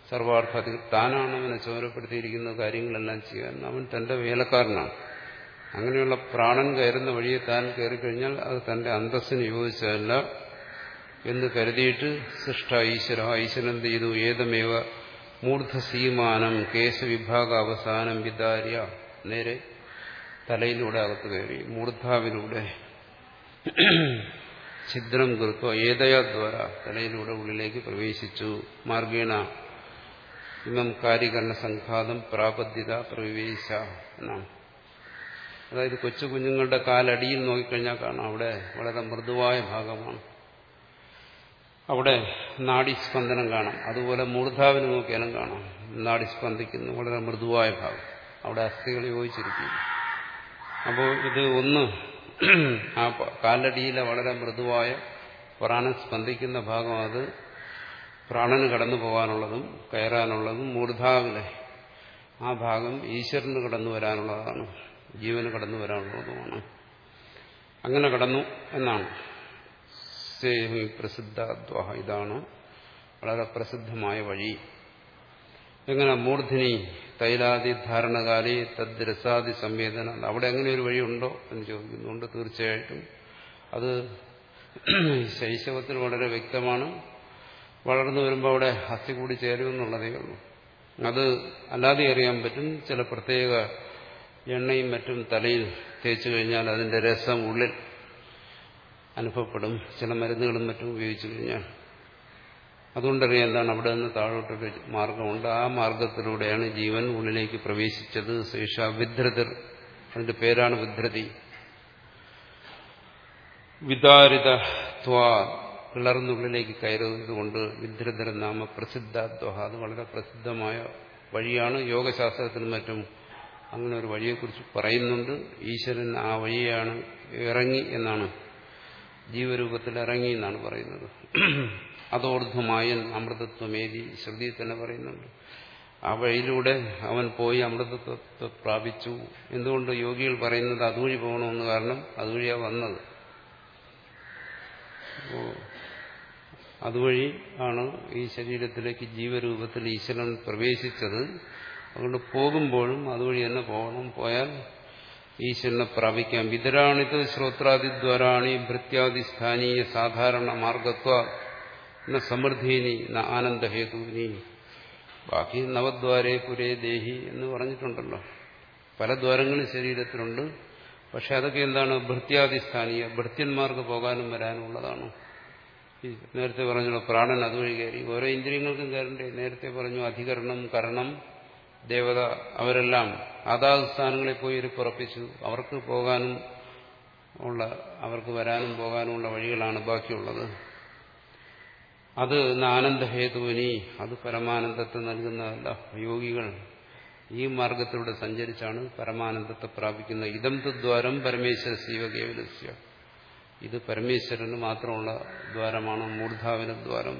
സർവാർത്ഥത്തിൽ താനാണ് അവനെ ചുമരപ്പെടുത്തിയിരിക്കുന്ന കാര്യങ്ങളെല്ലാം ചെയ്യാൻ അവൻ തന്റെ വേലക്കാരനാണ്. അങ്ങനെയുള്ള പ്രാണൻ കയറുന്ന വഴിയെ താൻ കയറിക്കഴിഞ്ഞാൽ അത് തന്റെ അന്തസ്സിന് യോജിച്ചതല്ല എന്ന് കരുതിയിട്ട് സൃഷ്ട ഈശ്വര ഈശ്വരൻ എന്ത് ചെയ്തു. ഏതമേവ മൂർധസീമാനം കേശവിഭാഗ അവസാനം വിദാര്യ. നേരെ തലയിലൂടെ അകത്ത് കയറി മൂർധാവിലൂടെ. ഛിദ്രം കുറുക്കോ ഏതയാദ്വാര തലയിലൂടെ ഉള്ളിലേക്ക് പ്രവേശിച്ചു. മാർഗീണ ഇമം കാര്യകരണ സംഘാതം പ്രാപദ്യത പ്രവേശ എന്നാണ്. അതായത് കൊച്ചു കുഞ്ഞുങ്ങളുടെ കാലടിയിൽ നോക്കിക്കഴിഞ്ഞാൽ കാണാം അവിടെ വളരെ മൃദുവായ ഭാഗമാണ്. അവിടെ നാഡിസ്പന്ദനം കാണാം. അതുപോലെ മൂർധാവിന് നോക്കിയാലും കാണാം. നാഡി സ്പന്ദിക്കുന്നു വളരെ മൃദുവായ ഭാഗം. അവിടെ അസ്ഥികൾ യോജിച്ചിരിക്കുന്നു. അപ്പോൾ ഇത് ഒന്ന് ആ കാലടിയിലെ വളരെ മൃദുവായ പ്രാണൻ സ്പന്ദിക്കുന്ന ഭാഗം അത് പ്രാണന് കടന്നു പോകാനുള്ളതും കയറാനുള്ളതും മൂർധാവിലെ ആ ഭാഗം ഈശ്വരന് കടന്നു വരാനുള്ളതാണ് ജീവന് കടന്നു വരാനുള്ളതുമാണ്. അങ്ങനെ കടന്നു എന്നാണ്. സേഹി പ്രസിദ്ധാദ്വാഹ. ഇതാണ് വളരെ പ്രസിദ്ധമായ വഴി. എങ്ങനെ മൂർധിനി തൈലാദി ധാരണകാലി തദ്രസാദി സംവേദന. അവിടെ അങ്ങനെ ഒരു വഴിയുണ്ടോ എന്ന് ചോദിക്കുന്നുണ്ട് തീർച്ചയായിട്ടും. അത് ശൈശവത്തിൽ വളരെ വ്യക്തമാണ്. വളർന്നു വരുമ്പോൾ അവിടെ അസ്ഥി കൂടി ചേരുമെന്നുള്ളതേ ഉള്ളൂ. അത് അല്ലാതെ അറിയാൻ പറ്റും. ചില പ്രത്യേക എണ്ണയും മറ്റും തലയിൽ തേച്ചു കഴിഞ്ഞാൽ അതിന്റെ രസം ഉള്ളിൽ അനുഭവപ്പെടും. ചില മരുന്നുകളും മറ്റും ഉപയോഗിച്ചു കഴിഞ്ഞാൽ. അതുകൊണ്ടറിയാം എന്താണ് അവിടെ നിന്ന് താഴോട്ടൊരു മാർഗമുണ്ട്. ആ മാർഗത്തിലൂടെയാണ് ജീവൻ ഉള്ളിലേക്ക് പ്രവേശിച്ചത്. ശേഷ വിധൃതിർ അതിന്റെ പേരാണ് വിദ്രതി. വിദാരിത ത്വാ പിളർന്നുള്ളിലേക്ക് കയറുന്നത് കൊണ്ട് വിദ്രതര നാമ പ്രസിദ്ധാദ്വഹ അത് വളരെ പ്രസിദ്ധമായ വഴിയാണ്. യോഗശാസ്ത്രത്തിനും മറ്റും അങ്ങനെ ഒരു വഴിയെക്കുറിച്ച് പറയുന്നുണ്ട്. ഈശ്വരൻ ആ വഴിയാണ് ഇറങ്ങി എന്നാണ് ജീവരൂപത്തിൽ ഇറങ്ങി എന്നാണ് പറയുന്നത്. അതോർദ്ധമായൻ അമൃതത്വമേതി ശ്രുതി തന്നെ പറയുന്നുണ്ട്. ആ വഴിയിലൂടെ അവൻ പോയി അമൃതത്വത്തെ പ്രാപിച്ചു. എന്തുകൊണ്ട് യോഗികൾ പറയുന്നത് അതുവഴി പോകണമെന്ന് കാരണം അതുവഴിയാണ് വന്നത്. അതുവഴി ആണ് ഈ ശരീരത്തിലേക്ക് ജീവരൂപത്തിൽ ഈശ്വരൻ പ്രവേശിച്ചത്. അതുകൊണ്ട് പോകുമ്പോഴും അതുവഴി തന്നെ പോകണം. പോയാൽ ഈശ്വരനെ പ്രാപിക്കാം. വിതരാണിത് ശ്രോത്രാദിദ്വാരാണി ഭൃത്യാദിസ്ഥാനീയ സാധാരണ മാർഗത്വ ന സമൃദ്ധീനി ന ആനന്ദഹേതുവിനി. ബാക്കി നവദ്വാരേ പുരേ ദേഹി എന്ന് പറഞ്ഞിട്ടുണ്ടല്ലോ. പല ദ്വാരങ്ങളും ശരീരത്തിലുണ്ട്. പക്ഷെ അതൊക്കെ എന്താണ് ഭൃത്യാധിസ്ഥാനീയ ഭൃത്യന്മാർക്ക് പോകാനും വരാനും ഉള്ളതാണ് ഈ നേരത്തെ പറഞ്ഞല്ലോ പ്രാണൻ അതുവഴി കയറി. ഓരോ ഇന്ദ്രിയങ്ങൾക്കും കയറണ്ടേ? നേരത്തെ പറഞ്ഞു അധികരണം കരണം ദേവത അവരെല്ലാം അതാത് സ്ഥാനങ്ങളിൽ പോയി ഒരു പുറപ്പിച്ചു. അവർക്ക് പോകാനും ഉള്ള അവർക്ക് വരാനും പോകാനുമുള്ള വഴികളാണ് ബാക്കിയുള്ളത്. അത് ആനന്ദഹേതുവിനി അത് പരമാനന്ദത്തെ നൽകുന്നതല്ല യോഗികൾ ഈ മാർഗത്തിലൂടെ സഞ്ചരിച്ചാണ് പരമാനന്ദത്തെ പ്രാപിക്കുന്നത്. ഇതം ദ്വാരം പരമേശ്വര ശിവ കേവലസ്യ ഇത് പരമേശ്വരന് മാത്രമുള്ള ദ്വാരമാണ് മൂർധാവിന ദ്വാരം.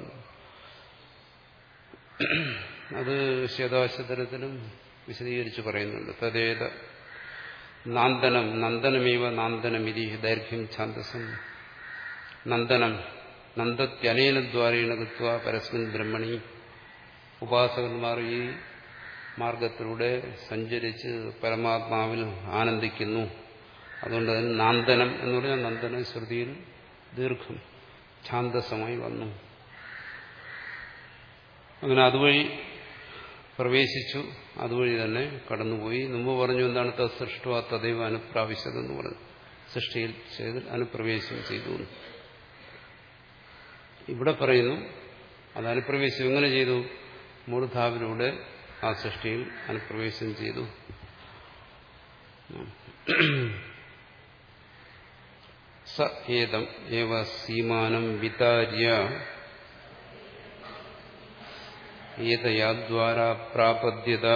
അത് ശ്വേതാശതരത്തിലും വിശദീകരിച്ച് പറയുന്നുണ്ട്. തദ്ദേത നന്ദനം നന്ദനമേവ നാന്ദനമിതി ദൈർഘ്യം ഛാന്തസം. നന്ദനം നന്ദത്യനേന ദ്വാരേണ കൃത്വ പരസ്മിൻ ബ്രഹ്മണി. ഉപാസകന്മാർ ഈ മാർഗത്തിലൂടെ സഞ്ചരിച്ച് പരമാത്മാവിൽ ആനന്ദിക്കുന്നു. അതുകൊണ്ട് തന്നെ നാന്ദനം എന്ന് പറഞ്ഞാൽ നന്ദനം ശ്രുതിയിൽ ദീർഘം ഛാന്തസമായി വന്നു. അങ്ങനെ അതുവഴി പ്രവേശിച്ചു. അതുവഴി തന്നെ കടന്നുപോയി. മുമ്പ് പറഞ്ഞു എന്താണ് തൃഷ്ട തദൈവ അനുപ്രാവശ്യതെന്ന് പറഞ്ഞു. സൃഷ്ടിയിൽ ചെയ്ത് അനുപ്രവേശം ചെയ്തു. ഇവിടെ പറയുന്നു. അത് അനുപ്രവേശം എങ്ങനെ ചെയ്തു? മൂർധാവിലൂടെ ആ സൃഷ്ടിയിൽ അനുപ്രവേശം ചെയ്തു. സ ഏതം ഏവ സീമാനം വിതാര്യ ഏതയാദ്വാരാ പ്രാപദ്യത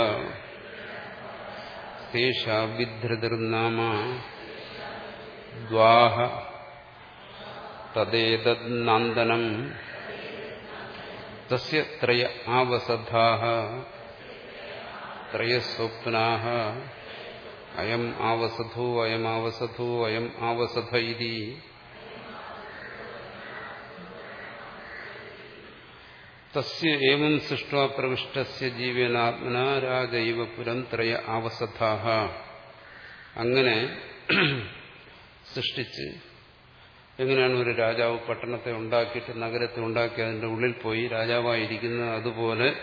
തേഷാ വിധൃതിർനാമ ദ്വാഹ തദ്ദേതന്നാന്ദനം തസ്യ ത്രയ അയം ആവസഥോ അയം ആവസഥോ അയം ആവസഥ ഇതി തസ്യ ഏവം സൃഷ്ട ജീവനാത്മന രാജൈവ പുരം ത്രയ ആവസഥാഹ അങ്ങനെ സൃഷ്ടിച്ച് എങ്ങനെയാണ് ഒരു രാജാവ് പട്ടണത്തെ ഉണ്ടാക്കിയിട്ട് നഗരത്തെ ഉണ്ടാക്കി അതിന്റെ ഉള്ളിൽ പോയി രാജാവായിരിക്കുന്നത് അതുപോലെ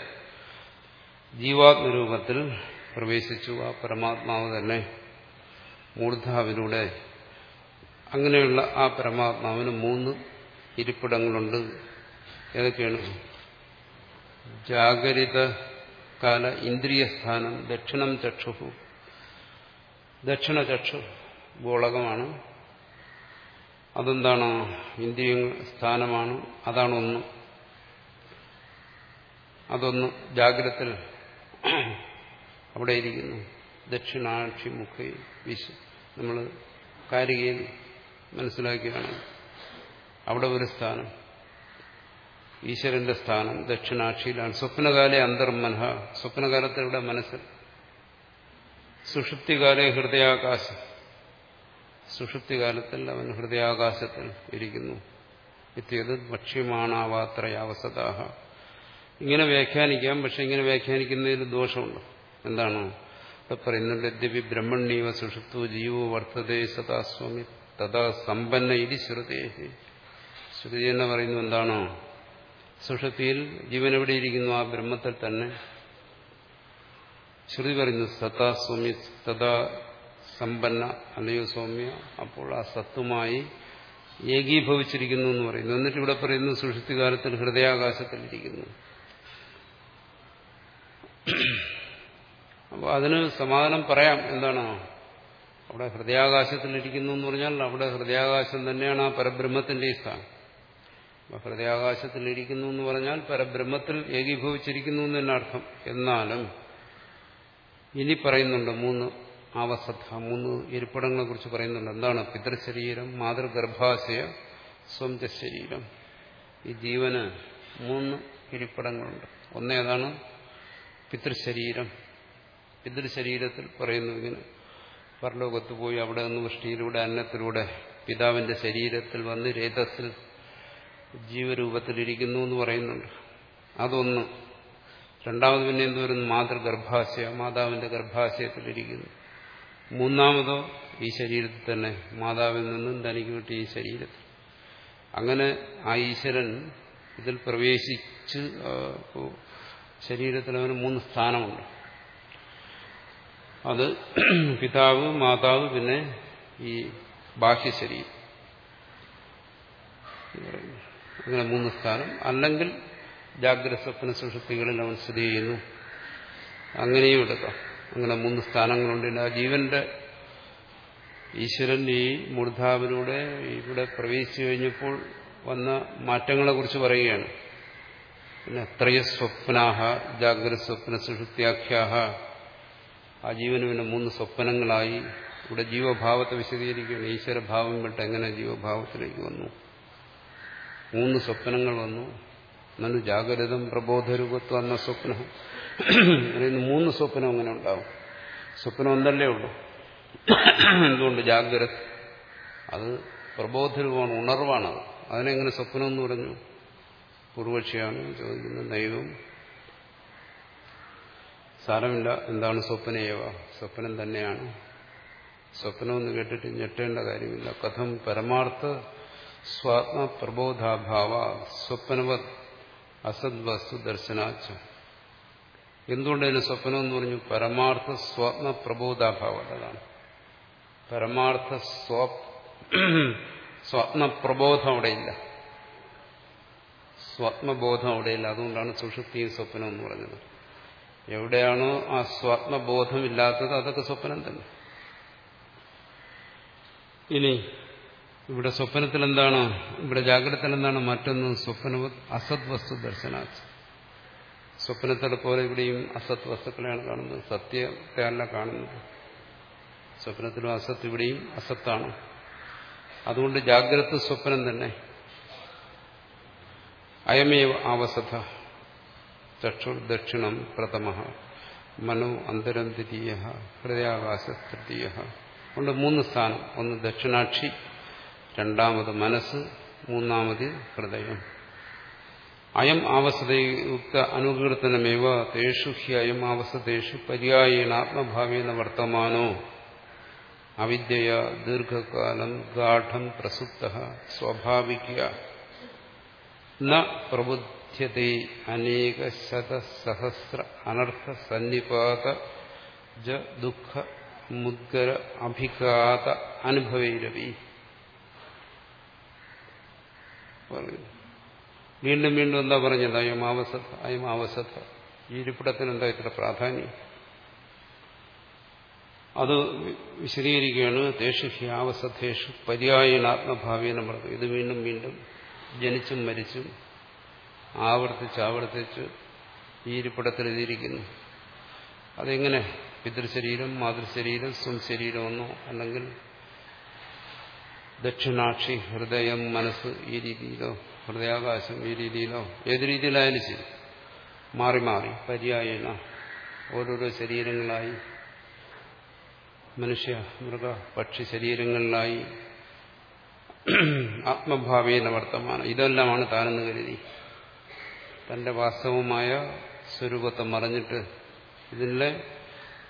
ജീവാത്മരൂപത്തിൽ പ്രവേശിച്ചു. ആ പരമാത്മാവ് തന്നെ മൂർധാവിലൂടെ അങ്ങനെയുള്ള ആ പരമാത്മാവിന് മൂന്ന് ഇരിപ്പിടങ്ങളുണ്ട്. ഏതൊക്കെയാണ്? ജാഗരിത കാല ഇന്ദ്രിയസ്ഥാനം ദക്ഷിണം ചക്ഷു ദക്ഷിണ ചക്ഷു ഗോളകമാണ്. അതെന്താണ്? ഇന്ദ്രിയ സ്ഥാനമാണ്. അതാണ് ഒന്ന്. അതൊന്ന് ജാഗ്രത്തിൽ അവിടെ ഇരിക്കുന്നു. ദക്ഷിണാക്ഷി മുഖ വിശ് നമ്മൾ കാരികയിൽ മനസ്സിലാക്കിയാണ്. അവിടെ ഒരു സ്ഥാനം. ഈശ്വരന്റെ സ്ഥാനം ദക്ഷിണാക്ഷിയിലാണ്. സ്വപ്നകാലെ അന്തർമനഃ സ്വപ്നകാലത്തെ ഇവിടെ മനസ്സിൽ? സുഷുപ്തികാലെ ഹൃദയാകാശം. സുഷുപ്തികാലത്തിൽ അവൻ ഹൃദയാകാശത്തിൽ ഇരിക്കുന്നു. എത്തിയത് ഭക്ഷ്യമാണാവാത്രയാവസതാഹ ഇങ്ങനെ വ്യാഖ്യാനിക്കാം പക്ഷെ ഇങ്ങനെ വ്യാഖ്യാനിക്കുന്നതിൽ ദോഷമുണ്ട്. എന്താണ്? പറയുന്നുണ്ട് ദേവി ബ്രഹ്മണ്യവ സുഷുപ്തു ജീവോ വർത്തതേ സദാസ്വാമി തഥാ സമ്പന്ന ഇതി ശ്രുതേ. ശ്രുതി എന്ന് പറയുന്നത് എന്താണോ? സുഷുപ്തിയിൽ ജീവൻ എവിടെ ഇരിക്കുന്നു? ആ ബ്രഹ്മത്തിൽ തന്നെ. ശ്രുതി പറയുന്നു സദാസ്വാമി സ്വാമി തഥാ സമ്പന്ന അല്ലയോ സൗമ്യ? അപ്പോൾ ആ സത്തുമായി ഏകീഭവിച്ചിരിക്കുന്നു എന്ന് പറയുന്നു. എന്നിട്ട് ഇവിടെ പറയുന്നു ഹൃദയാകാശത്തിൽ ഇരിക്കുന്നു. അപ്പോൾ അതിന് സമാധാനം പറയാം. എന്താണ്? അവിടെ ഹൃദയാകാശത്തിൽ ഇരിക്കുന്നു എന്ന് പറഞ്ഞാൽ അവിടെ ഹൃദയാകാശം തന്നെയാണ് ആ പരബ്രഹ്മത്തിന്റെ സ്ഥാനം. അപ്പൊ ഹൃദയാകാശത്തിൽ ഇരിക്കുന്നു എന്ന് പറഞ്ഞാൽ പരബ്രഹ്മത്തിൽ ഏകീഭവിച്ചിരിക്കുന്നു എന്ന് തന്നെ അർത്ഥം എന്നാലും ഇനി പറയുന്നുണ്ട് മൂന്ന് ആവസദ്ധ മൂന്ന് ഇരിപ്പിടങ്ങളെ കുറിച്ച് പറയുന്നുണ്ട്. എന്താണ്? പിതൃശരീരം മാതൃഗർഭാശയ സ്വന്ത ശരീരം ഈ ജീവന് മൂന്ന് ഇരിപ്പിടങ്ങളുണ്ട്. ഒന്നേതാണ് പിതൃശരീരം. പിതൃശരീരത്തിൽ പറയുന്നു ഇങ്ങനെ പരലോകത്ത് പോയി അവിടെ നിന്ന് വൃഷ്ടിയിലൂടെ അന്നത്തിലൂടെ പിതാവിന്റെ ശരീരത്തിൽ വന്ന് രേതസ്സിൽ ജീവരൂപത്തിലിരിക്കുന്നു എന്ന് പറയുന്നുണ്ട്. അതൊന്ന്. രണ്ടാമത് പിന്നെ എന്ത് വരുന്നു? മാതൃഗർഭാശയ മാതാവിന്റെ ഗർഭാശയത്തിലിരിക്കുന്നു. മൂന്നാമതോ ഈ ശരീരത്തിൽ തന്നെ മാതാവിൽ നിന്നും തനിക്ക് കിട്ടിയ ഈ ശരീരത്തിൽ. അങ്ങനെ ആ ഈശ്വരൻ ഇതിൽ പ്രവേശിച്ച് ശരീരത്തിൽ അവന് മൂന്ന് സ്ഥാനമുണ്ട്. അത് പിതാവ് മാതാവ് പിന്നെ ഈ ബാഹ്യശരീരം അങ്ങനെ മൂന്ന് സ്ഥാനം. അല്ലെങ്കിൽ ജാഗ്രത സ്വപ്ന സുഷൃത്തികളിൽ അവൻ സ്ഥിതി ചെയ്യുന്നു. അങ്ങനെയും എടുക്കാം. അങ്ങനെ മൂന്ന് സ്ഥാനങ്ങളുണ്ട്. ആ ജീവന്റെ ഈശ്വരൻ ഈ മൂർധാവിലൂടെ ഇവിടെ പ്രവേശിച്ചു കഴിഞ്ഞപ്പോൾ വന്ന മാറ്റങ്ങളെക്കുറിച്ച് പറയുകയാണ്. പിന്നെ ത്രയസ്വപ്നാഹ ജാഗ്രത സ്വപ്ന സുഷുത്യാഖ്യാഹ ആ ജീവന് പിന്നെ മൂന്ന് സ്വപ്നങ്ങളായി ഇവിടെ ജീവഭാവത്തെ വിശദീകരിക്കുകയാണ്. ഈശ്വരഭാവം വിട്ട് എങ്ങനെ ജീവഭാവത്തിലേക്ക് വന്നു? മൂന്ന് സ്വപ്നങ്ങൾ വന്നു. നന്നു ജാഗ്രതം പ്രബോധരൂപത്വം എന്ന സ്വപ്നം. അറിയുന്ന മൂന്ന് സ്വപ്നം അങ്ങനെ ഉണ്ടാവും. സ്വപ്നം ഒന്നല്ലേ ഉള്ളൂ. എന്തുകൊണ്ട് ജാഗ്രത? അത് പ്രബോധരൂപമാണ് ഉണർവാണത്. അതിനെങ്ങനെ സ്വപ്നം എന്ന് പറഞ്ഞു? പൂർവക്ഷിയാണ് ചോദിക്കുന്നത് നൈവം സാരമില്ല എന്താണ് സ്വപ്നയേവ? സ്വപ്നം തന്നെയാണ്. സ്വപ്നമെന്ന് കേട്ടിട്ട് ഞെട്ടേണ്ട കാര്യമില്ല. കഥം പരമാർത്ഥ സ്വാത്മ പ്രബോധാഭാവ സ്വപ്നവത്. അസദ്വസ്തു ദർശനാച്ച എന്തുകൊണ്ട് സ്വപ്നം എന്ന് പറഞ്ഞു? പരമാർത്ഥ സ്വപ്ന പ്രബോധാഭാവം അതാണ് പരമാർത്ഥ സ്വ [clears throat] സ്വപ്നപ്രബോധം അവിടെയില്ല. സ്വപ്നബോധം അവിടെയില്ല. അതുകൊണ്ടാണ് സുഷുപ്തിയും സ്വപ്നം എന്ന് പറഞ്ഞത്. എവിടെയാണോ ആ സ്വപ്നബോധമില്ലാത്തത് അതൊക്കെ സ്വപ്നം തന്നെ. ഇനി ഇവിടെ സ്വപ്നത്തിൽ എന്താണ് ഇവിടെ ജാഗ്രതത്തിൽ എന്താണ് മറ്റൊന്ന് സ്വപ്ന അസത് വസ്തു ദർശനാച്ച് സ്വപ്നത്തെ പോലെ ഇവിടെയും അസത് വസ്തുക്കളെയാണ് കാണുന്നത്. സത്യത്തെ അല്ല കാണുന്നത്. സ്വപ്നത്തിലും അസത്ത് ഇവിടെയും അസത്താണ്. അതുകൊണ്ട് ജാഗ്രത സ്വപ്നം തന്നെ. അയമേ ആവസഥ ചക്ഷുർ ദക്ഷിണം പ്രഥമ മനോ അന്തരം ദ്വിതീയ ഹൃദയാകാശ തൃതീയ. കൊണ്ട് മൂന്ന് സ്ഥാനം. ഒന്ന് ദക്ഷിണാക്ഷി രണ്ടാമത് മനസ്സ് മൂന്നാമത് ഹൃദയം. അയം ആവസതയുക്ത അനുകീർത്തനമേവ തേഷു ഹി അയം ആവസതേഷു പര്യായേണ ആത്മഭാവേന വർത്തമാനോ. അവിദ്യയ ദീർഘകാലം ഗാഠം പ്രസുപ്ത സ്വാഭാവിക ന പ്രബുദ്ധ്യത്തെ അനേക ശതസഹസ്ര അനർത്ഥ സന്നിപാത ജ ദുഃഖ മുദ്ഗര അഭിഘാത അനുഭവൈരവി. വീണ്ടും വീണ്ടും എന്താ പറഞ്ഞത്? അയം ആവസത്ത അയം ആവസത്ത ഈ ഇരിപ്പിടത്തിന് എന്താ ഇത്ര പ്രാധാന്യം? അത് വിശദീകരിക്കുകയാണ്. തേഷു ഹി പര്യായണാത്മഭാവി എന്ന് പറഞ്ഞു ഇത് വീണ്ടും വീണ്ടും ജനിച്ചും മരിച്ചും ആവർത്തിച്ച് ആവർത്തിച്ച് ഈ ഇരിപ്പിടത്തിൽ എഴുതിയിരിക്കുന്നു അതെങ്ങനെ? പിതൃശരീരം മാതൃശരീരം സ്വം ശരീരമെന്നോ അല്ലെങ്കിൽ ദക്ഷിണാക്ഷി ഹൃദയം മനസ്സ് ഈ രീതിയിലോ ഹൃദയാകാശം ഈ രീതിയിലോ ഏത് രീതിയിലായാലും ശരി. മാറി മാറി പര്യായന ഓരോരോ ശരീരങ്ങളായി മനുഷ്യ മൃഗ പക്ഷി ശരീരങ്ങളിലായി [clears throat] ആത്മഭാവേന വർത്തമാനം. ഇതെല്ലാമാണ് താനെന്ന് കരുതി. തന്റെ വാസ്തവമായ സ്വരൂപത്തെ മറിഞ്ഞിട്ട് ഇതിലെ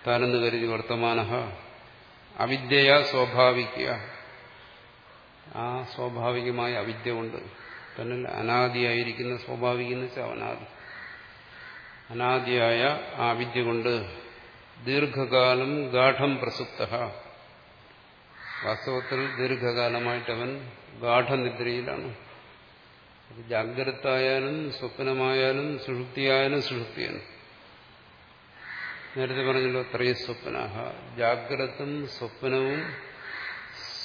താനെന്ന് കരുതി വർത്തമാന അവിദ്യയാ സ്വാഭാവിക ആ സ്വാഭാവികമായ അവിദ്യ കൊണ്ട് തന്നിൽ അനാദിയായിരിക്കുന്ന സ്വാഭാവികം എന്ന് വെച്ചാൽ അനാദി. അനാദിയായ ആ വിദ്യ കൊണ്ട് ദീർഘകാലം ഗാഠം പ്രസുപ്ത വാസ്തവത്തിൽ ദീർഘകാലമായിട്ട് അവൻ ഗാഠനിദ്രയിലാണ് ജാഗ്രതായാലും സ്വപ്നമായാലും സുഷുപ്തിയായാലും സുഷുപ്തിയാണ്. നേരത്തെ പറഞ്ഞല്ലോ ത്രയ സ്വപ്ന ജാഗ്രതും സ്വപ്നവും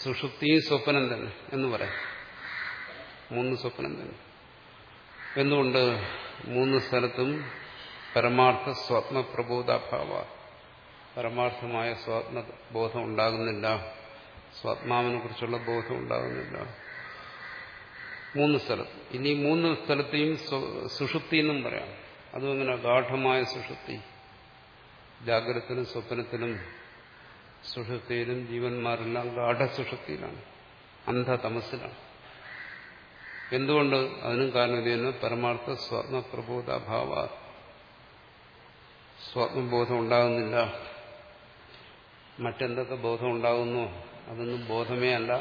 സുഷുപ്തിയും സ്വപ്നം തന്നെ എന്ന് പറയാം. മൂന്ന് സ്വപ്നം തന്നെ എന്തുകൊണ്ട് മൂന്ന് സ്ഥലത്തും പരമാർത്ഥ സ്വപ്ന പ്രബോധാഭാവ പരമാർത്ഥമായ സ്വാത്മ ബോധം ഉണ്ടാകുന്നില്ല സ്വാത്മാവിനെ കുറിച്ചുള്ള ബോധം ഉണ്ടാകുന്നില്ല. മൂന്ന് സ്ഥലത്ത് ഇനി മൂന്ന് സ്ഥലത്തെയും സുഷുപ്തി എന്നും പറയാം. അതും അങ്ങനെ ഗാഠമായ സുഷുപ്തി. ജാഗ്രതത്തിലും സ്വപ്നത്തിലും സുഷുപ്തിയിലും ജീവന്മാരെല്ലാം ഗാഠസുഷുപ്തിയിലാണ് അന്ധതമസിലാണ് എന്തുകൊണ്ട് അതിനും കാരണം ഇത് തന്നെ? പരമാർത്ഥ സ്വാത്മ പ്രബോധാഭാവ സ്വാത്മബോധം ഉണ്ടാകുന്നില്ല. മറ്റെന്തൊക്കെ ബോധം ഉണ്ടാകുന്നു? അതൊന്നും ബോധമേ അല്ല.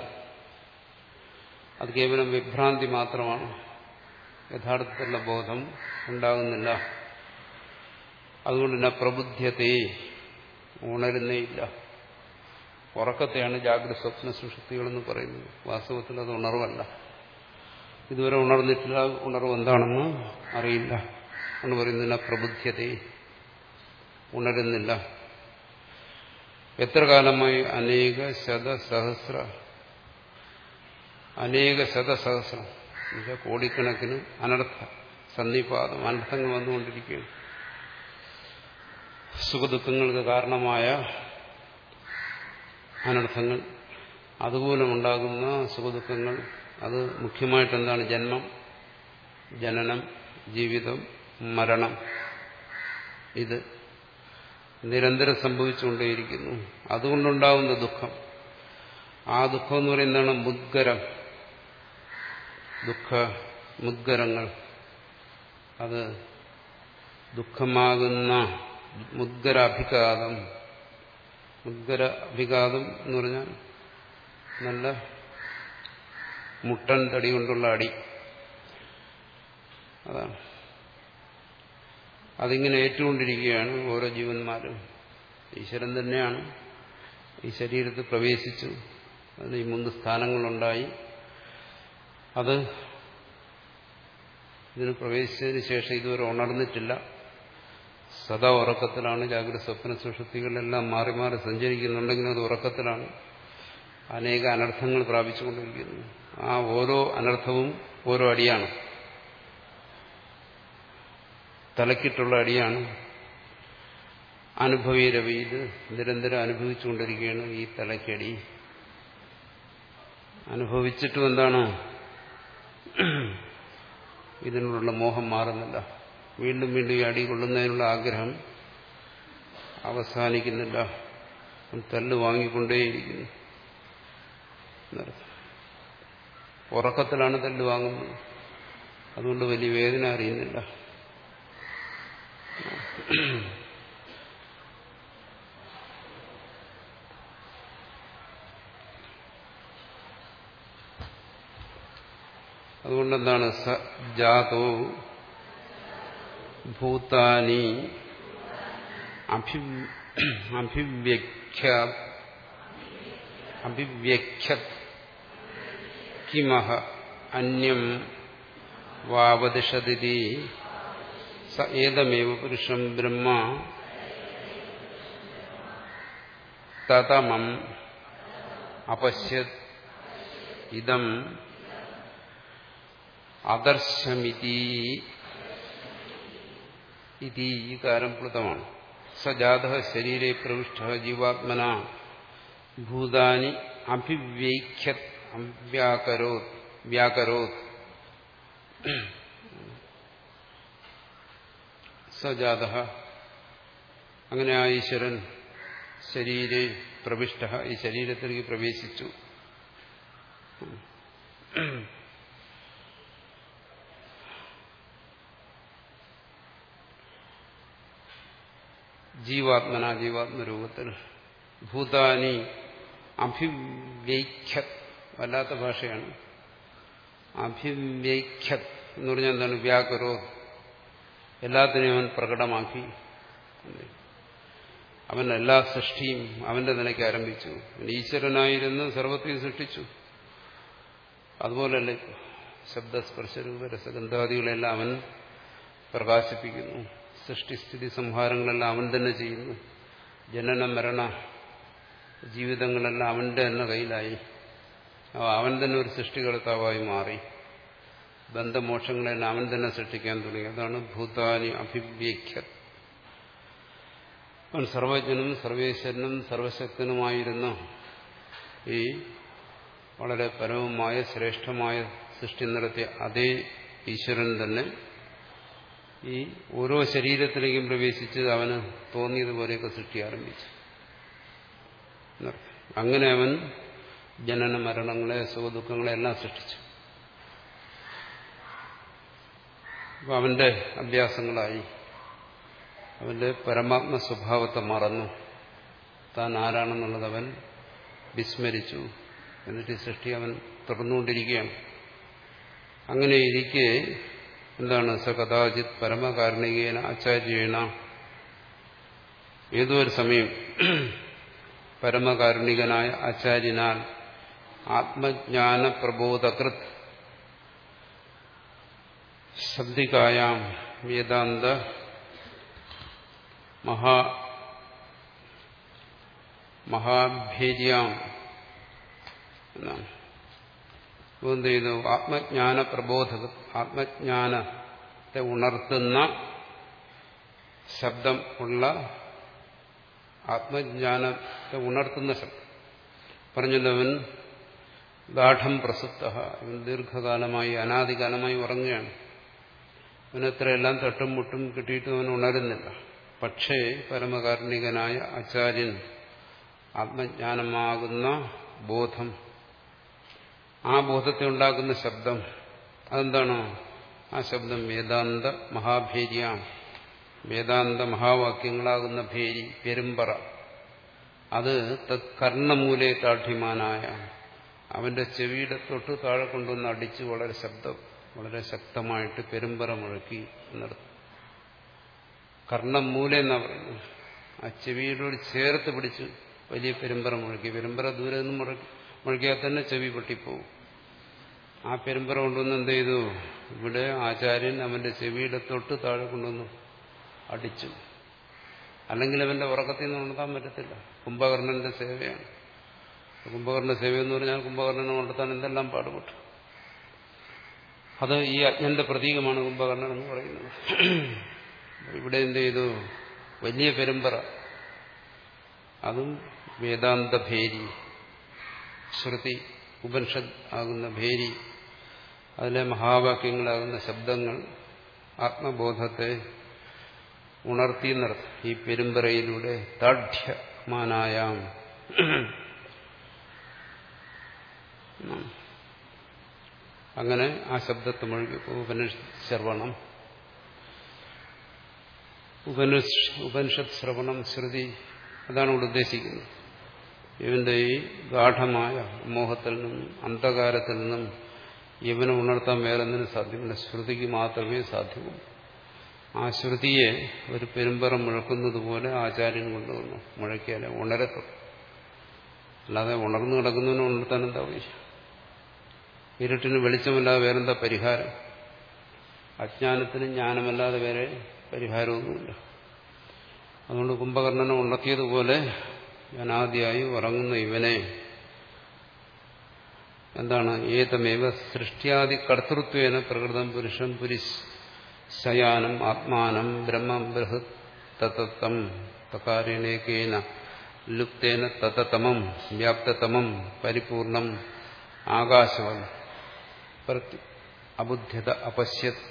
അത് കേവലം വിഭ്രാന്തി മാത്രമാണ്. യഥാർത്ഥത്തിലുള്ള ബോധം ഉണ്ടാകുന്നില്ല. അതുകൊണ്ട് തന്നെ പ്രബുദ്ധ്യത്തെ ഉണരുന്നേയില്ല ഉറക്കത്തെയാണ് ജാഗ്രത സ്വപ്ന സുഷുപ്തികളെന്ന് പറയുന്നത്. വാസ്തവത്തിൽ അത് ഉണർവല്ല. ഇതുവരെ ഉണർന്നിട്ടില്ല. ഉണർവ് എന്താണെന്ന് അറിയില്ല. എന്ന് പറയുന്നതിന് പ്രബുദ്ധ്യത ഉണരുന്നില്ല. എത്ര കാലമായി അനേക ശതസഹസ്ര അനേക ശതസഹസ്രം എന്നുവെച്ചാൽ കോടിക്കണക്കിന് അനർത്ഥ സന്നിപാതം അനർത്ഥങ്ങൾ വന്നുകൊണ്ടിരിക്കുകയാണ്. സുഖദുഃഖങ്ങൾക്ക് കാരണമായ അനർത്ഥങ്ങൾ അതുപോലെ ഉണ്ടാകുന്ന സുഖദുഃഖങ്ങൾ അത് മുഖ്യമായിട്ട് എന്താണ് ജന്മം ജനനം ജീവിതം മരണം. ഇത് നിരന്തരം സംഭവിച്ചുകൊണ്ടേയിരിക്കുന്നു. അതുകൊണ്ടുണ്ടാകുന്ന ദുഃഖം. ആ ദുഃഖം എന്ന് പറയുന്നതാണ് മുദ്ഗരം. ദുഃഖ മുദ്ഗരങ്ങൾ. അത് ദുഃഖമാകുന്ന മുദ്ഗര മുദ്ഗര അഭിഘാതം എന്ന് പറഞ്ഞാൽ നല്ല മുട്ടൻ തടി കൊണ്ടുള്ള അടി. അതാണ്. അതിങ്ങനെ ഏറ്റുകൊണ്ടിരിക്കുകയാണ് ഓരോ ജീവന്മാരും. ഈശ്വരൻ തന്നെയാണ് ഈ ശരീരത്തിൽ പ്രവേശിച്ചു. അതിന് ഈ മൂന്ന് സ്ഥാനങ്ങളുണ്ടായി. അത് ഇതിന് പ്രവേശിച്ചതിന് ശേഷം ഇതുവരെ ഉണർന്നിട്ടില്ല. സദാ ഉറക്കത്തിലാണ് ജാഗ്രത സ്വപ്ന സുഷുപ്തികളെല്ലാം മാറി മാറി സഞ്ചരിക്കുന്നുണ്ടെങ്കിലും അത് ഉറക്കത്തിലാണ്. അനേക അനർത്ഥങ്ങൾ പ്രാപിച്ചുകൊണ്ടിരിക്കുന്നു. ആ ഓരോ അനർത്ഥവും ഓരോ അടിയാണ്. തലക്കിട്ടുള്ള അടിയാണ്. അനുഭവി രവിയിൽ നിരന്തരം അനുഭവിച്ചുകൊണ്ടിരിക്കുകയാണ് ഈ തലക്കടി അനുഭവിച്ചിട്ടും എന്താണ്? ഇതിനുള്ള മോഹം മാറുന്നില്ല. വീണ്ടും വീണ്ടും ഈ അടി കൊള്ളുന്നതിനുള്ള ആഗ്രഹം അവസാനിക്കുന്നില്ല. തല്ല് വാങ്ങിക്കൊണ്ടേയിരിക്കുന്നു. ഉറക്കത്തിലാണ് തല്ല് വാങ്ങുന്നത്. അതുകൊണ്ട് വലിയ വേദന അറിയുന്നില്ല. അതുകൊണ്ടെന്താണ് സ ജാതോ ഭൂതാനി അഭിവ്യഖ്യ അഭിവ്യഖ്യത് കിമഹ അന്യം വാവതിഷതി സ ഏതമേവ പുരുഷം ബ്രഹ്മ തതമം അപശ്യത് ഇതം അദർശമിതി ഇതി ഈ കാരം പ്ലുതമാണ് സജാത ശരീരെ പ്രവിഷ്ട ജീവാത്മന ഭൂതാനി അഭിവ്യൈഖ്യത് അവ്യാകരോത് വ്യാകരോത് സജാത അങ്ങനെ ആ ഈശ്വരൻ ശരീരെ പ്രവിഷ്ട ഈ ശരീരത്തിലേക്ക് പ്രവേശിച്ചു ജീവാത്മന ജീവാത്മരൂപത്തിൽ ഭൂതാനി അഭിവ്യഖ്യ വല്ലാത്ത ഭാഷയാണ്. അഭിവ്യഖ്യ എന്ന് പറഞ്ഞാൽ എന്താണ്? വ്യാകരോ. എല്ലാത്തിനെയും അവൻ പ്രകടമാക്കി. അവൻ എല്ലാ സൃഷ്ടിയും അവന്റെ നിലയ്ക്ക് ആരംഭിച്ചു. ഈശ്വരനായിരുന്ന് സർവത്തെയും സൃഷ്ടിച്ചു. അതുപോലെയല്ലേ ശബ്ദസ്പർശരൂപ രസഗന്ധാദികളെല്ലാം അവൻ പ്രകാശിപ്പിക്കുന്നു. സൃഷ്ടിസ്ഥിതി സംഹാരങ്ങളെല്ലാം അവൻ തന്നെ ചെയ്യുന്നു. ജനന മരണ ജീവിതങ്ങളെല്ലാം അവന്റെ തന്നെ കയ്യിലായി. അവൻ തന്നെ ഒരു സൃഷ്ടികർത്താവായി മാറി. ബന്ധമോക്ഷങ്ങളെല്ലാം അവൻ തന്നെ സൃഷ്ടിക്കാൻ തുടങ്ങി. അതാണ് ഭൂതാനി അഭിവ്യഖ്യ അവൻ സർവജ്ഞനും സർവേശ്വരനും സർവശക്തനുമായിരുന്ന ഈ വളരെ പരമമായ ശ്രേഷ്ഠമായ സൃഷ്ടി നടത്തിയ അതേ ഈശ്വരൻ തന്നെ ഈ ഓരോ ശരീരത്തിലേക്കും പ്രവേശിച്ച് അവന് തോന്നിയതുപോലെയൊക്കെ സൃഷ്ടി ആരംഭിച്ചു. അങ്ങനെ അവൻ ജനന മരണങ്ങളെ സുഖദുഃഖങ്ങളെ എല്ലാം സൃഷ്ടിച്ചു. അപ്പൊ അവന്റെ അഭ്യാസങ്ങളായി. അവന്റെ പരമാത്മ സ്വഭാവത്തെ മറന്നു. താൻ ആരാണെന്നുള്ളത് അവൻ വിസ്മരിച്ചു. എന്നിട്ട് സൃഷ്ടി അവൻ തുടർന്നുകൊണ്ടിരിക്കുകയാണ്. അങ്ങനെ ഇരിക്കെ എന്താണ്? സ കഥാചിത് പരമകാരുണികേന ആചാര്യേണ. ഏതോ ഒരു സമയം പരമകാരുണികനായ ആചാര്യനാൽ ആത്മജ്ഞാന പ്രബോധകൃത് ശബ്ദികായാം വേദാന്ത മഹാ മഹാഭേര്യാം എന്നാണ്. എന്ത് ചെയ്തു ആത്മജ്ഞാന പ്രബോധക ആത്മജ്ഞാനത്തെ ഉണർത്തുന്ന ശബ്ദം ഉള്ള ആത്മജ്ഞാനത്തെ ഉണർത്തുന്ന ശബ്ദം. പറഞ്ഞവൻ ഗാഠം പ്രസക്ത. ഇവൻ ദീർഘകാലമായി അനാദികാലമായി ഉറങ്ങുകയാണ്. അവനത്രയെല്ലാം തട്ടും മുട്ടും കിട്ടിയിട്ടും അവൻ ഉണരുന്നില്ല. പക്ഷേ പരമകാരുണികനായ ആചാര്യൻ ആത്മജ്ഞാനമാകുന്ന ബോധം ആ ബോധത്തെ ഉണ്ടാക്കുന്ന ശബ്ദം അതെന്താണോ? ആ ശബ്ദം വേദാന്ത മഹാഭേരിയാണ്. വേദാന്ത മഹാവാക്യങ്ങളാകുന്ന ഭേരി പെരുമ്പറ. അത് തത് കർണമൂലെ താഠ്യമാനായ അവന്റെ ചെവിയുടെ തൊട്ട് താഴെ കൊണ്ടുവന്ന് അടിച്ച് വളരെ ശബ്ദം വളരെ ശക്തമായിട്ട് പെരുമ്പറ മുഴക്കി നടത്തും കർണം മൂല എന്നാ പറയുന്നത്? ആ ചെവിയോട് ചേർത്ത് പിടിച്ച് വലിയ പെരുമ്പറ മുഴക്കി. പെരുമ്പറ ദൂരെ നിന്ന് മുഴക്കി. മുഴക്കിയാൽ തന്നെ ചെവി പൊട്ടിപ്പോവും. ആ പെരുമ്പറ കൊണ്ടുവന്ന് എന്ത് ചെയ്തു? ഇവിടെ ആചാര്യൻ അവന്റെ ചെവിയുടെ തൊട്ട് താഴെ കൊണ്ടുവന്നു. അടിച്ചു. അല്ലെങ്കിൽ അവന്റെ ഉറക്കത്തിൽ നിന്ന് ഉണർത്താൻ പറ്റത്തില്ല. കുംഭകർണന്റെ സേവയാണ്. കുംഭകർണ എന്ന് പറഞ്ഞാൽ കുംഭകർണനെ ഉണർത്താൻ എന്തെല്ലാം പാടുപെട്ടു. അത് ഈ അജ്ഞന്റെ പ്രതീകമാണ് കുംഭകർണൻ എന്ന് പറയുന്നത്. ഇവിടെ എന്ത് ചെയ്തു? വലിയ പെരുമ്പറ. അതും വേദാന്ത ഭേരി ശ്രുതി ഉപനിഷത്ത് ആകുന്ന ഭേരി അതിലെ മഹാവാക്യങ്ങളാകുന്ന ശബ്ദങ്ങൾ ആത്മബോധത്തെ ഉണർത്തി നിർത്തും ഈ പെരുമ്പറയിലൂടെ താഢ്യമാനായാം അങ്ങനെ ആ ശബ്ദത്തെ മുഴുകി. ഉപനിഷത്ത് ശ്രവണം. ഉപനിഷത് ശ്രവണം ശ്രുതി അതാണ് ഇവിടെ ഉദ്ദേശിക്കുന്നത്. ഇവന്റെ ഈ ഗാഠമായ മോഹത്തിൽ നിന്നും അന്ധകാരത്തിൽ നിന്നും ഇവനെ ഉണർത്താൻ വേറെ ഒന്നിനും സാധ്യമല്ല. ശ്രുതിക്ക് മാത്രമേ സാധ്യമൂ ആ ശ്രുതിയെ ഒരു പെരുമ്പറ മുഴക്കുന്നത് പോലെ ആചാര്യൻ കൊണ്ടുവന്നു. മുഴക്കിയാലേ ഉണരത്തും അല്ലാതെ ഉണർന്നു കിടക്കുന്നതിന് ഉണർത്താൻ എന്താ ആവശ്യം ഇരുട്ടിന് വെളിച്ചമല്ലാതെ വേറെന്താ പരിഹാരം? അജ്ഞാനത്തിന് ജ്ഞാനമല്ലാതെ വേറെ പരിഹാരമൊന്നുമില്ല. അതുകൊണ്ട് കുംഭകർണനെ ഉണർത്തിയതുപോലെ അനാദിയായി ഉറങ്ങുന്ന ഇവനെ എന്താണ് ഏതമേവ സൃഷ്ടിയാദി കർത്തൃത്വേന പ്രകൃതം പുരുഷം പുരിശ് ശയാനം ആത്മാനം ബ്രഹ്മം ബൃഹത് തതത്വം തകാരേണേകേന ലുപ്തേന തതതമം വ്യാപ്തതമം പരിപൂർണം ആകാശവൻ പ്രതി അബുദ്ധ്യത അപശ്യത്.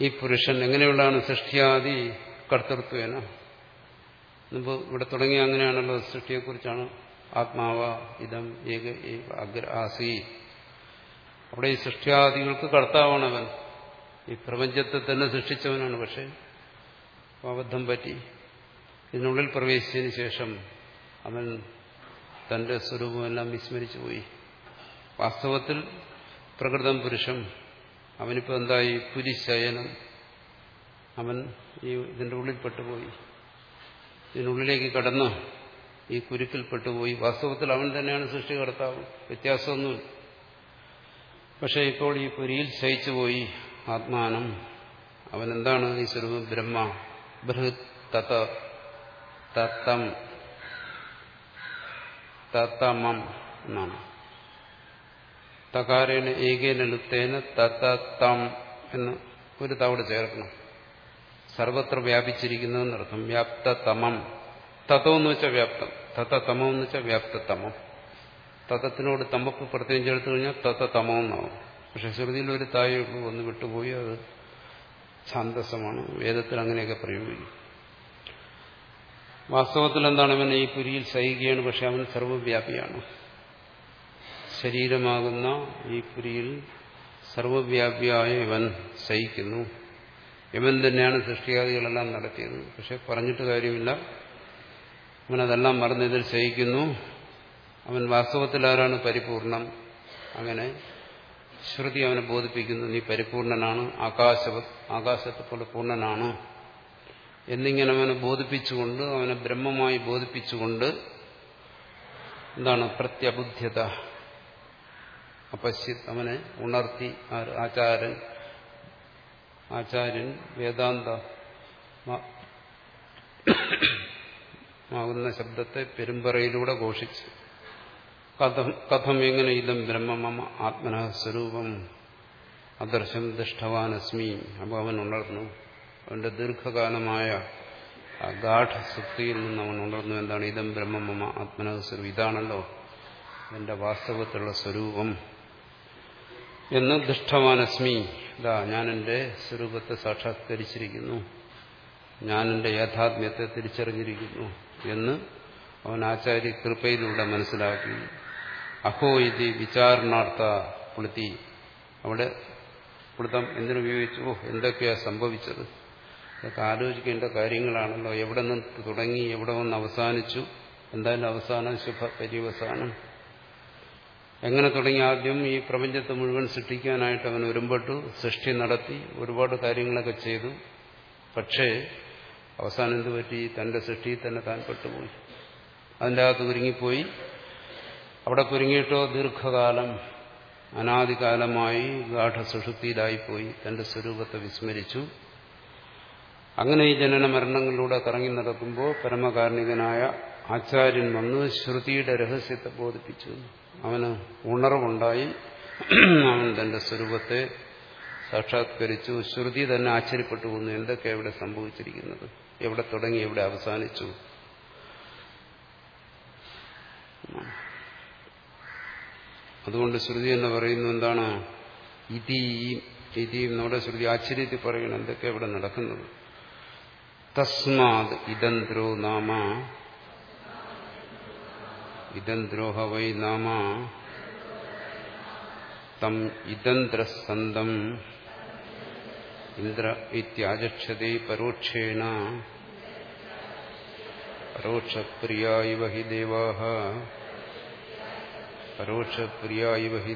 ഈ പുരുഷൻ എങ്ങനെയുള്ളതാണ് സൃഷ്ടിയാദി കർത്തൃത്വേന? ഇവിടെ തുടങ്ങി അങ്ങനെയാണല്ലോ സൃഷ്ടിയെക്കുറിച്ചാണ്. ആത്മാവ ഇതം ഏക അഗ്ര ആസി. അവിടെ ഈ സൃഷ്ടിയാദികൾക്ക് കർത്താവാണ് അവൻ ഈ പ്രപഞ്ചത്തെ തന്നെ സൃഷ്ടിച്ചവനാണ്. പക്ഷെ അബദ്ധം പറ്റി. ഇതിനുള്ളിൽ പ്രവേശിച്ചതിന് ശേഷം അവൻ തന്റെ സ്വരൂപമെല്ലാം വിസ്മരിച്ചു പോയി. വാസ്തവത്തിൽ പ്രകൃതം പുരുഷം. അവനിപ്പോൾ എന്തായി? പുരിശയനം അവൻ ഈ ഇതിന്റെ ഉള്ളിൽ പെട്ടുപോയി. ഇതിനുള്ളിലേക്ക് കടന്ന് ഈ കുരുക്കിൽ പെട്ടുപോയി. വാസ്തവത്തിൽ അവൻ തന്നെയാണ് സൃഷ്ടികർത്താവ്. വ്യത്യാസമൊന്നുമില്ല. പക്ഷെ ഇപ്പോൾ ഈ പുരിയിൽ ശയിച്ചുപോയി ആത്മാനം. അവൻ എന്താണ് ഈ സ്വരൂപം? ബ്രഹ്മ. ബൃഹത് തത തത്തം. തത്തമം എന്നാണ്. തകാരേണ ഏകേന ലുത്തേന തത്തം എന്ന് ഒരു തവണ ചേർക്കണം. സർവത്ര വ്യാപിച്ചിരിക്കുന്നതെന്നർത്ഥം വ്യാപ്തതമം. തതോ എന്ന് വെച്ചാൽ വ്യാപ്തം. തത്തമം എന്ന് വെച്ചാൽ വ്യാപ്തതമം. തത്തത്തിനോട് തമ്പപ്പ് കഴിഞ്ഞാൽ തത്തതമം എന്നാവും. പക്ഷെ ശ്രുതിയിൽ ഒരു തായേ ഉള്ളൂ ഒന്ന് വിട്ടുപോയി അത് ഛാന്തസമാണ്. വേദത്തിൽ അങ്ങനെയൊക്കെ പ്രയോഗിക്കും വാസ്തവത്തിൽ എന്താണ് അവൻ ഈ പുരിയിൽ സഹിക്കുകയാണ് പക്ഷെ അവൻ സർവവ്യാപിയാണ്. ശരീരമാകുന്ന ഈ പുരിയിൽ സർവവ്യാപിയായ ഇവൻ സഹിക്കുന്നു. ഇവൻ തന്നെയാണ് സൃഷ്ടിയാദികളെല്ലാം നടത്തിയത്. പക്ഷെ പറഞ്ഞിട്ട് കാര്യമില്ല. അവനതെല്ലാം മറന്ന് ഇതിൽ ശയിക്കുന്നു അവൻ വാസ്തവത്തിൽ ആരാണ് പരിപൂർണം? അങ്ങനെ ശ്രുതി അവനെ ബോധിപ്പിക്കുന്നു. നീ പരിപൂർണനാണ്. ആകാശ ആകാശത്തെ പോലെ പൂർണനാണ്. എന്നിങ്ങനെ അവനെ ബോധിപ്പിച്ചുകൊണ്ട് അവനെ ബ്രഹ്മമായി ബോധിപ്പിച്ചുകൊണ്ട് എന്താണ് പ്രത്യബുദ്ധ്യത? അപശ്യത് അവനെ ഉണർത്തി ആചാരൻ ആചാര്യൻ വേദാന്ത ആകുന്ന ശബ്ദത്തെ പെരുമ്പറയിലൂടെ ഘോഷിച്ചു. കഥം കഥം എങ്ങനെ ഇതം ബ്രഹ്മമമ ആത്മന സ്വരൂപം അദർശം ദൃഷ്ടവാനസ്മി. അപ്പോൾ അവൻ ഉണർന്നു. അവന്റെ ദീർഘകാലമായ ഗാഠസുക്തിയിൽ നിന്ന് അവൻ ഉണർന്നു എന്താണ് ഇതം ബ്രഹ്മമമ ആത്മന സ്വരൂപം. ഇതാണല്ലോ എന്റെ വാസ്തവത്തിലുള്ള സ്വരൂപം. എന്ന് ദുഷ്ടമാനസ്മി. ഇതാ ഞാൻ എന്റെ സ്വരൂപത്തെ സാക്ഷാത്കരിച്ചിരിക്കുന്നു. ഞാൻ എന്റെ യാഥാത്മ്യത്തെ തിരിച്ചറിഞ്ഞിരിക്കുന്നു എന്ന് അവൻ ആചാര്യ കൃപയിലൂടെ മനസ്സിലാക്കി. അഹോ ഇത് വിചാരണാർത്ഥ പുളുത്തി അവിടെ പുളുത്തം എന്തിനുപയോഗിച്ചു ഓ എന്തൊക്കെയാ സംഭവിച്ചത്? അതൊക്കെ ആലോചിക്കേണ്ട കാര്യങ്ങളാണല്ലോ. എവിടെ നിന്ന് തുടങ്ങി എവിടെ വന്ന് അവസാനിച്ചു? എന്തായാലും അവസാനം ശുഭ പര്യവസാനം എങ്ങനെ തുടങ്ങി? ആദ്യം ഈ പ്രപഞ്ചത്തെ മുഴുവൻ സൃഷ്ടിക്കാനായിട്ട് അവൻ ഒരുമ്പെട്ടു സൃഷ്ടി നടത്തി ഒരുപാട് കാര്യങ്ങളൊക്കെ ചെയ്തു. പക്ഷേ അവസാനം എന്ത് പറ്റി? തന്റെ സൃഷ്ടിയിൽ തന്നെ താൻ പെട്ടുപോയി. അതിന്റെ അകത്ത് ഒരുങ്ങിപ്പോയി അവിടെ കുരുങ്ങിയിട്ടോ ദീർഘകാലം അനാദികാലമായി ഗാഠസുഷുതിയിലായിപ്പോയി തന്റെ സ്വരൂപത്തെ വിസ്മരിച്ചു. അങ്ങനെ ഈ ജനന മരണങ്ങളിലൂടെ കറങ്ങി നടക്കുമ്പോൾ പരമകാർണികനായ ആചാര്യൻ വന്ന് ശ്രുതിയുടെ രഹസ്യത്തെ ബോധിപ്പിച്ചു. അവന് ഉണർവുണ്ടായി. അവൻ തന്റെ സ്വരൂപത്തെ സാക്ഷാത്കരിച്ചു. ശ്രുതി തന്നെ ആശ്ചര്യപ്പെട്ടു പോകുന്നു എന്തൊക്കെ എവിടെ സംഭവിച്ചിരിക്കുന്നത്? എവിടെ തുടങ്ങി എവിടെ അവസാനിച്ചു? അതുകൊണ്ട് ശ്രുതി എന്ന് പറയുന്നു എന്താണ്? ഇതി നമ്മുടെ ശ്രുതി ആശ്ചര്യത്തിൽ പറയണം എന്തൊക്കെ ഇവിടെ നടക്കുന്നത്? തസ്മാത് ഇതന്ത്രോ നാമ ഇതന്ത്രോഹ വൈ നാമ. തം ഇതന്ത്രസന്തം ഇന്ദ്ര ഇത്യാജക്ഷതി പരോക്ഷേണ. പരോക്ഷപ്രിയ ഇവ ഹി ദേവാ പരോക്ഷപ്രിയ ഇവ ഹി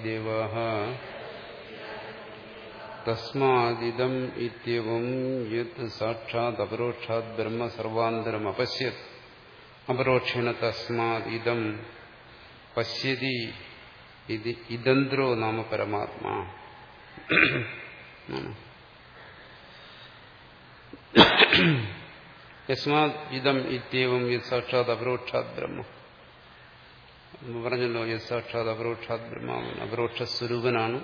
ഇത്യവും യത് സാക്ഷാത് അപരോക്ഷാത് ബ്രഹ്മ സർവാന്തരം അപശ്യത് അപരോക്ഷേണ തസ്മാത് ഇതം പശ്യതി ഇതന്ത്രോ നാമ പരമാത്മാ യസ്മാത് ഇതം ഇത്യവും യത് സാക്ഷാത് അപരോക്ഷാത് ബ്രഹ്മ പറഞ്ഞല്ലോ യത് സാക്ഷാത് അപരോക്ഷാത് ബ്രഹ്മാവൻ അപരോക്ഷ സ്വരൂപനാണ്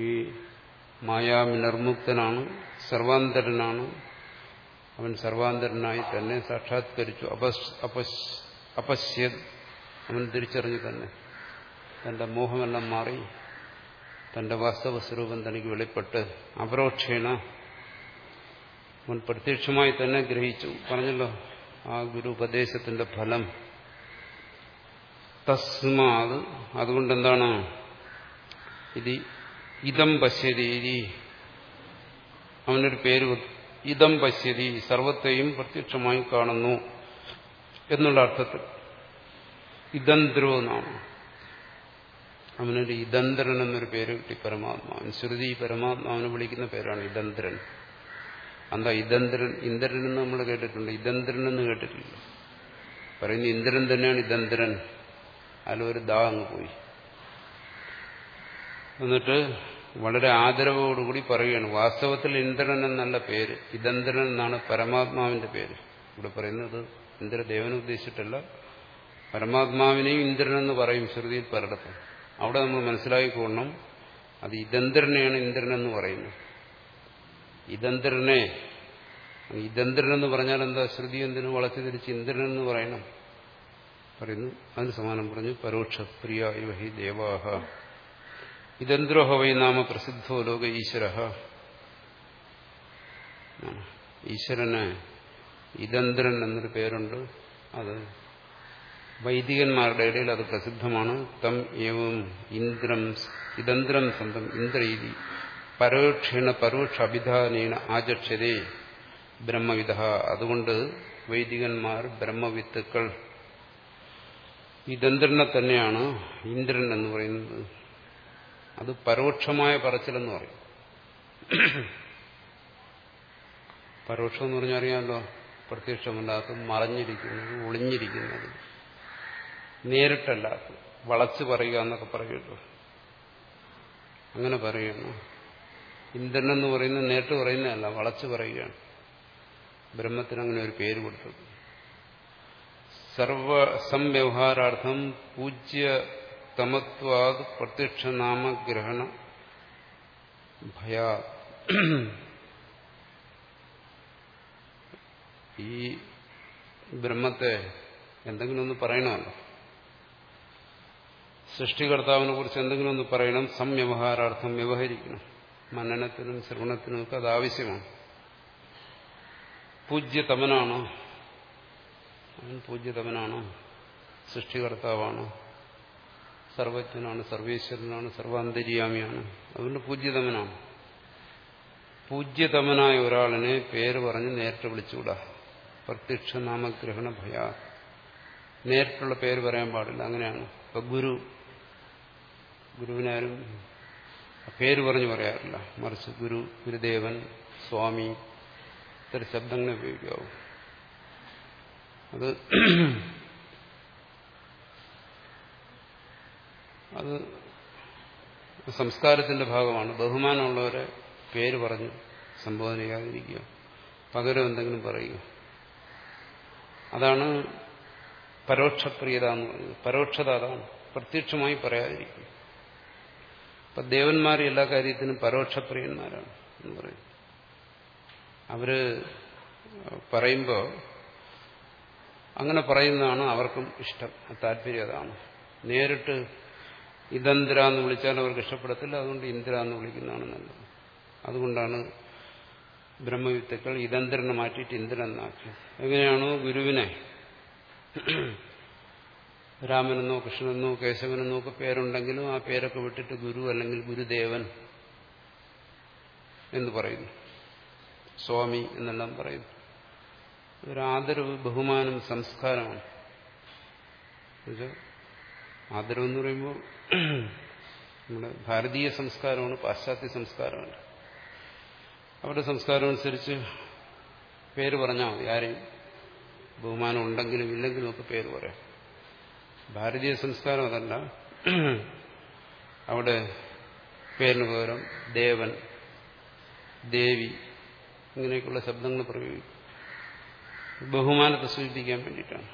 ഈ മായാവിനർമുക്തനാണ് സർവാന്തരനാണ് അവൻ സർവാന്തരനായി തന്നെ സാക്ഷാത്കരിച്ചു. അപശ്യത് അവൻ തിരിച്ചറിഞ്ഞു തന്നെ. തന്റെ മോഹമെല്ലാം മാറി. തന്റെ വാസ്തവ സ്വരൂപം തനിക്ക് വെളിപ്പെട്ട് അപരോക്ഷേണ അവൻ പ്രത്യക്ഷമായി തന്നെ ഗ്രഹിച്ചു. പറഞ്ഞല്ലോ ആ ഗുരു ഉപദേശത്തിന്റെ ഫലം. തസ്മാത് അതുകൊണ്ടെന്താണ്? ഇത് ഇതം പശ്യതീരി അവനൊരു പേര് ഇതം പശ്യതി സർവത്തെയും പ്രത്യക്ഷമായി കാണുന്നു എന്നുള്ള അർത്ഥത്തിൽ. ഇതന്ത്രോ അവനൊരു ഇതന്ത്രൻ എന്നൊരു പേര് കിട്ടി പരമാത്മാവൻ ശ്രുതി പരമാത്മാവിനെ വിളിക്കുന്ന പേരാണ് ഇതന്ത്രൻ. എന്താ ഇതന്ത്രൻ? ഇന്ദ്രൻ എന്ന് നമ്മൾ കേട്ടിട്ടുണ്ട്. ഇതന്ത്രൻ എന്ന് കേട്ടിട്ടില്ല. പറയുന്ന ഇന്ദ്രൻ തന്നെയാണ് ഇതന്ത്രൻ. അതിലൊരു ദാ അങ്ങ് പോയി. എന്നിട്ട് വളരെ ആദരവോടുകൂടി പറയുകയാണ്. വാസ്തവത്തിൽ ഇന്ദ്രൻ എന്നല്ല പേര്. ഇതന്ദ്രൻ എന്നാണ് പരമാത്മാവിന്റെ പേര്. ഇവിടെ പറയുന്നത് ഇന്ദ്രദേവനെ ഉദ്ദേശിച്ചിട്ടല്ല. പരമാത്മാവിനെയും ഇന്ദ്രൻ എന്ന് പറയും ശ്രുതിയിൽ പലയിടത്തും അവിടെ നമ്മൾ മനസ്സിലാക്കിക്കൊള്ളണം. അത് ഇതന്ദ്രനെയാണ് ഇന്ദ്രൻ എന്ന് പറയുന്നത്. ഇതന്ദ്രനെ ഇതന്ദ്രൻ എന്ന് പറഞ്ഞാൽ എന്താ? ശ്രുതി എന്തിനു വളച്ചു തിരിച്ച് ഇന്ദ്രൻ എന്ന് പറയണം? പറയുന്നു. അതിന് സമാനം പറഞ്ഞു പരോക്ഷ പ്രിയ ഇവ ഹി ദേവാഹ. ഇതന്ത്രോഹ വൈ നാമ പ്രസിദ്ധോ ലോക ഈശ്വര? ഈശ്വരന് ഇതന്ത്രൻ എന്നൊരു പേരുണ്ട്. അത് വൈദികന്മാരുടെ ഇടയിൽ അത് പ്രസിദ്ധമാണ്. തം ഏവം ഇന്ദ്രം ഇതന്ത്രം സ്വന്തം ഇന്ദ്രീതി പരോക്ഷേണ പരോക്ഷ അഭിധാനേന ആചക്ഷതേ ബ്രഹ്മവിധ അതുകൊണ്ട് വൈദികന്മാർ ബ്രഹ്മവിത്തുക്കൾ ഇതന്ത്രനെ തന്നെയാണ് ഇന്ദ്രൻ എന്ന് പറയുന്നത്. അത് പരോക്ഷമായ പറച്ചിലെന്ന് പറയും. പരോക്ഷം എന്ന് പറഞ്ഞാൽ അറിയാമല്ലോ പ്രത്യക്ഷമല്ലാത്ത മറഞ്ഞിരിക്കുന്നത് ഒളിഞ്ഞിരിക്കുന്നത്. നേരിട്ടല്ലാത്ത വളച്ചു പറയുക എന്നൊക്കെ പറയുള്ളൂ അങ്ങനെ പറയുന്നു. ഇന്ദ്രൻ എന്ന് പറയുന്നത് നേരിട്ട് പറയുന്നതല്ല വളച്ചു പറയുകയാണ്. ബ്രഹ്മത്തിന് അങ്ങനെ ഒരു പേര് കൊടുത്തത് സർവ സംവ്യവഹാരാർത്ഥം പൂജ്യ തമത്വാത് പ്രത്യക്ഷനാമഗ്രഹണ ഭയാ ഈ ബ്രഹ്മത്തെ എന്തെങ്കിലും ഒന്ന് പറയണമല്ലോ. സൃഷ്ടികർത്താവിനെ കുറിച്ച് എന്തെങ്കിലും ഒന്ന് പറയണം. സംവ്യവഹാരാർത്ഥം വ്യവഹരിക്കണം. മനനത്തിനും ശ്രവണത്തിനും ഒക്കെ അത് ആവശ്യമാണ്. പൂജ്യതമനാണോ? സൃഷ്ടികർത്താവാണോ സൃഷ്ടികർത്താവാണ്? സർവജ്ഞനാണ് സർവേശ്വരനാണ് സർവാന്തര്യാമിയാണ്. അതുകൊണ്ട് പൂജ്യതമനാണ്. പൂജ്യതമനായ ഒരാളിനെ പേര് പറഞ്ഞ് നേരിട്ട് വിളിച്ചുകൂടാ. പ്രത്യക്ഷ നാമഗ്രഹണ ഭയ. നേരിട്ടുള്ള പേര് പറയാൻ പാടില്ല. അങ്ങനെയാണ്. ഇപ്പൊ ഗുരു ഗുരുവിനാരും പേര് പറഞ്ഞ് പറയാറില്ല. മറിച്ച് ഗുരു ഗുരുദേവൻ സ്വാമി ഇത്തരം ശബ്ദങ്ങളെ ഉപയോഗിക്കാവും. അത് അത് സംസ്കാരത്തിന്റെ ഭാഗമാണ്. ബഹുമാനമുള്ളവരെ പേര് പറഞ്ഞ് സംബോധന ചെയ്യാതിരിക്കുക പകരം എന്തെങ്കിലും പറയുക. അതാണ് പരോക്ഷപ്രിയത എന്ന് പറയുന്നത്. പരോക്ഷത അതാണ്. പ്രത്യക്ഷമായി പറയാതിരിക്കുക. ഇപ്പൊ ദേവന്മാർ എല്ലാ കാര്യത്തിനും പരോക്ഷപ്രിയന്മാരാണ് എന്ന് പറയും. അവർ പറയുമ്പോൾ അങ്ങനെ പറയുന്നതാണ് അവർക്കും ഇഷ്ടം. താല്പര്യം അതാണ്. നേരിട്ട് ഇതന്ത്ര എന്ന് വിളിച്ചാൽ അവർക്ക് ഇഷ്ടപ്പെടത്തില്ല. അതുകൊണ്ട് ഇന്ദ്ര എന്ന് വിളിക്കുന്നതാണ് നല്ലത്. അതുകൊണ്ടാണ് ബ്രഹ്മവിത്തുക്കൾ ഇതന്ത്രനെ മാറ്റിയിട്ട് ഇന്ദ്രൻ എന്നാക്കിയത് എങ്ങനെയാണോ ഗുരുവിനെ രാമനെന്നോ കൃഷ്ണനെന്നോ കേശവനെന്നോ ഒക്കെ പേരുണ്ടെങ്കിലും ആ പേരൊക്കെ വിട്ടിട്ട് ഗുരു അല്ലെങ്കിൽ ഗുരുദേവൻ എന്ന് പറയുന്നു. സ്വാമി എന്നെല്ലാം പറയുന്നു. ഒരു ആദരവ് ബഹുമാനം സംസ്കാരമാണ്. ആദരവ് എന്ന് പറയുമ്പോൾ നമ്മുടെ ഭാരതീയ സംസ്കാരമാണ് പാശ്ചാത്യ സംസ്കാരമാണ്. അവരുടെ സംസ്കാരം അനുസരിച്ച് പേര് പറഞ്ഞാൽ മതി ആരെയും ബഹുമാനം ഉണ്ടെങ്കിലും ഇല്ലെങ്കിലും ഒക്കെ പേര് പറയാം. ഭാരതീയ സംസ്കാരം അതല്ല. അവിടെ പേരിന് പകരം ദേവൻ ദേവി ഇങ്ങനെയൊക്കെയുള്ള ശബ്ദങ്ങൾ പ്രയോഗിക്കും. ബഹുമാനത്തെ സൂചിപ്പിക്കാൻ വേണ്ടിയിട്ടാണ്.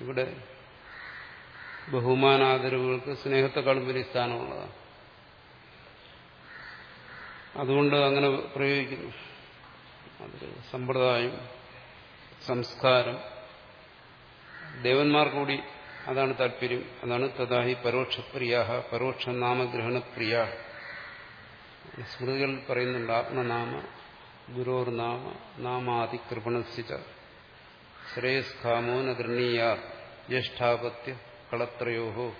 ഇവിടെ ബഹുമാനാദരവുകൾക്ക് സ്നേഹത്തെക്കാളും വലിയ സ്ഥാനമുള്ളതാണ്. അതുകൊണ്ട് അങ്ങനെ പ്രയോഗിക്കുന്നു. അതൊരു സമ്പ്രദായം സംസ്കാരം. ദേവന്മാർ കൂടി അതാണ് താല്പര്യം. അതാണ് തഥാഹി പരോക്ഷപ്രിയ പരോക്ഷ നാമഗ്രഹണപ്രിയ സ്മൃതികൾ പറയുന്നുണ്ട് ആത്മനാമ ഗുരോർ നാമ നാമാതികൃപണസിച്ച ശ്രേയസ്കാമോ നഗൃണീയ ജ്യേഷ്ഠാപത്യ. കളത്രയോഹോ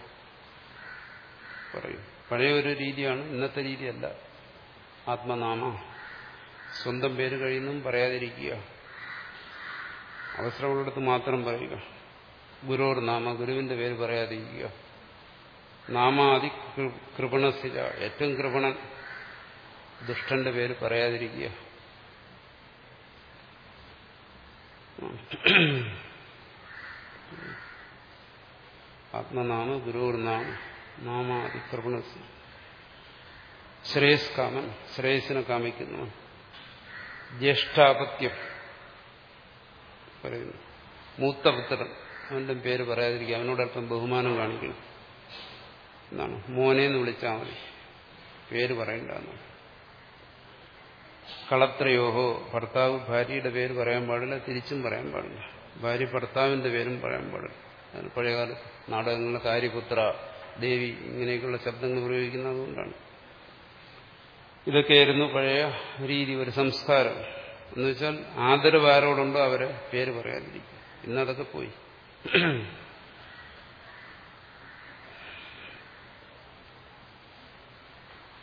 പറയും. പഴയൊരു രീതിയാണ് ഇന്നത്തെ രീതിയല്ല. ആത്മനാമ. സ്വന്തം പേര് കഴിയുന്നും പറയാതിരിക്കുക. അവസരമുള്ളിടത്ത് മാത്രം പറയുക. ഗുരുവർ നാമ ഗുരുവിന്റെ പേര് പറയാതിരിക്കുക. നാമാതി കൃപണസ്ഥിത ഏറ്റവും കൃപണൻ. ദുഷ്ടന്റെ പേര് പറയാതിരിക്കുക. ആത്മനാമ ഗുരുനാമ നാമ നാമാതി കൃപണസ്ഥ ശ്രേയസ് കാമൻ ശ്രേയസിനെ കാമിക്കുന്നു. ജ്യേഷ്ഠാപത്യം പറയുന്നു. മൂത്തപുത്രൻ അവന്റെ പേര് പറയാതിരിക്കുക അവനോടൊപ്പം ബഹുമാനം കാണിക്കണം. എന്നാണ്. മോനെ എന്ന് വിളിച്ചാൽ മതി. പേര് പറയണ്ട കളത്രയോഹോ ഭർത്താവ് ഭാര്യയുടെ പേര് പറയാൻ പാടില്ല തിരിച്ചും പറയാൻ പാടില്ല. ഭാര്യ ഭർത്താവിന്റെ പേരും പറയാൻ പാടില്ല. പഴയകാല നാടകങ്ങളിലെ കാര്യപുത്ര ദേവി ഇങ്ങനെയൊക്കെയുള്ള ശബ്ദങ്ങൾ പ്രയോഗിക്കുന്നത് അതുകൊണ്ടാണ് ഇതൊക്കെയായിരുന്നു പഴയ രീതി ഒരു സംസ്കാരം. എന്ന് വെച്ചാൽ ആദരവ് ആരോടുണ്ടോ അവരെ പേര് പറയാതിരിക്കും ഇന്നതൊക്കെ പോയി.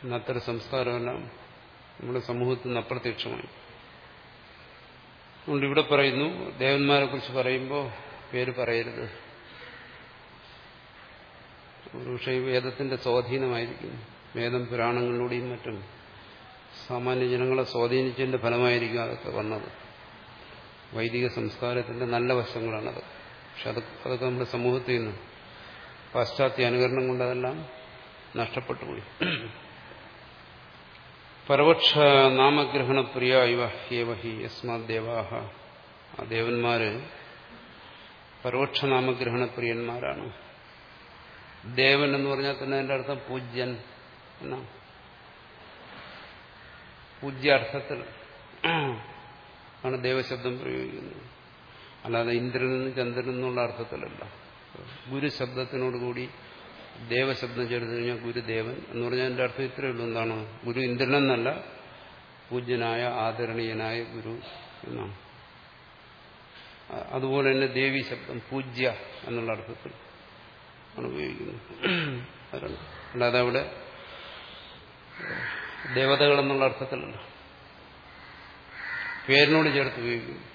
ഇന്നത്തൊരു സംസ്കാരമെല്ലാം നമ്മുടെ സമൂഹത്തിൽ നിന്ന് അപ്രത്യക്ഷമായി. അതുകൊണ്ട് ഇവിടെ പറയുന്നു ദേവന്മാരെ കുറിച്ച് പറയുമ്പോൾ പേര് പറയരുത്. ഒരുപക്ഷെ വേദത്തിന്റെ സ്വാധീനമായിരിക്കും. വേദം പുരാണങ്ങളിലൂടെയും മറ്റും സാമാന്യ ജനങ്ങളെ സ്വാധീനിച്ചതിന്റെ ഫലമായിരിക്കും അതൊക്കെ വന്നത്. വൈദിക സംസ്കാരത്തിന്റെ നല്ല വശങ്ങളാണത്. പക്ഷെ അത് അതൊക്കെ നമ്മുടെ സമൂഹത്തിൽ നിന്ന് പാശ്ചാത്യ അനുകരണം കൊണ്ട് അതെല്ലാം നഷ്ടപ്പെട്ടു പോയി. പരോക്ഷ നാമഗ്രഹണ പ്രിയ ഇവ ഹേവഹി ദേവാഹ. ആ ദേവന്മാര് പരോക്ഷ നാമഗ്രഹണ പ്രിയന്മാരാണ് ദേവൻ എന്ന് പറഞ്ഞാൽ തന്നെ അതിന്റെ അർത്ഥം പൂജ്യൻ എന്നാണ് പൂജ്യാർത്ഥത്തിൽ ആണ് ദേവശബ്ദം പ്രയോഗിക്കുന്നത്. അല്ലാതെ ഇന്ദ്രനെന്നും ചന്ദ്രനെന്നുള്ള അർത്ഥത്തിലല്ല. ഗുരുശബ്ദത്തിനോടുകൂടി ദേവശബ്ദം ചേർത്ത് കഴിഞ്ഞാൽ ഗുരുദേവൻ എന്ന് പറഞ്ഞാൽ എന്റെ അർത്ഥം ഇത്രയേ ഉള്ളൂ. എന്താണ്? ഗുരു ഇന്ദ്രനെന്നല്ല പൂജ്യനായ ആദരണീയനായ ഗുരു എന്നാണ്. അതുപോലെ തന്നെ ദേവി ശബ്ദം പൂജ്യ എന്നുള്ള അർത്ഥത്തിൽ. ആണ് ഉപയോഗിക്കുന്നത്. അല്ലാതെ അവിടെ ദേവതകൾ എന്നുള്ള അർത്ഥത്തിലല്ല. പേരിനോട് ചേർത്ത് ഉപയോഗിക്കുന്നു.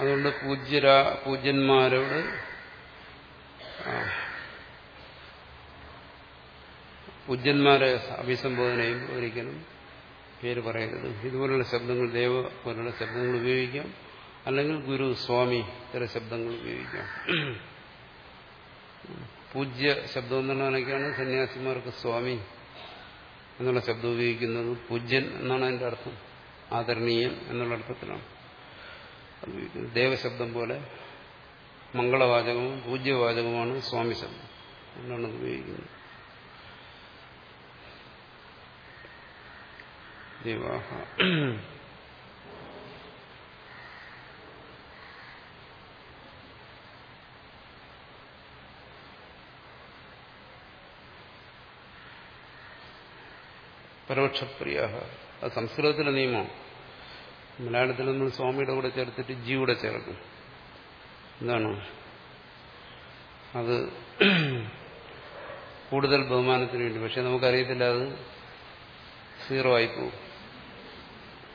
അതുകൊണ്ട് പൂജ്യരാ പൂജ്യന്മാരോട് പൂജ്യന്മാരെ അഭിസംബോധന ചെയ്യുമ്പോൾ ഒരിക്കലും പേര് പറയരുത്. ഇതുപോലുള്ള ശബ്ദങ്ങൾ ദേവ പോലുള്ള ശബ്ദങ്ങൾ ഉപയോഗിക്കാം. അല്ലെങ്കിൽ ഗുരു സ്വാമി ഇത്തരം ശബ്ദങ്ങൾ ഉപയോഗിക്കാം. പൂജ്യ ശബ്ദം എന്നുള്ളതിനൊക്കെയാണ് സന്യാസിമാർക്ക് സ്വാമി എന്നുള്ള ശബ്ദം ഉപയോഗിക്കുന്നത്. പൂജ്യൻ എന്നാണ് അതിന്റെ അർത്ഥം. ആദരണീയൻ എന്നുള്ള അർത്ഥത്തിലാണ്. ദേവശബ്ദം പോലെ മംഗളവാചകവും പൂജ്യവാചകവുമാണ് സ്വാമി ശബ്ദം എന്നാണ് ഉപയോഗിക്കുന്നത്. ദേവാഹ. പരോക്ഷപ്രിയ അത് സംസ്കൃതത്തിലെ നിയമം. മലയാളത്തിൽ നമ്മൾ സ്വാമിയുടെ കൂടെ ചേർത്തിട്ട് ജിയുടെ ചേർക്കും. എന്താണ്? അത് കൂടുതൽ ബഹുമാനത്തിന് വേണ്ടി. പക്ഷെ നമുക്കറിയത്തില്ല അത് സീറോ ആയിപ്പോവും.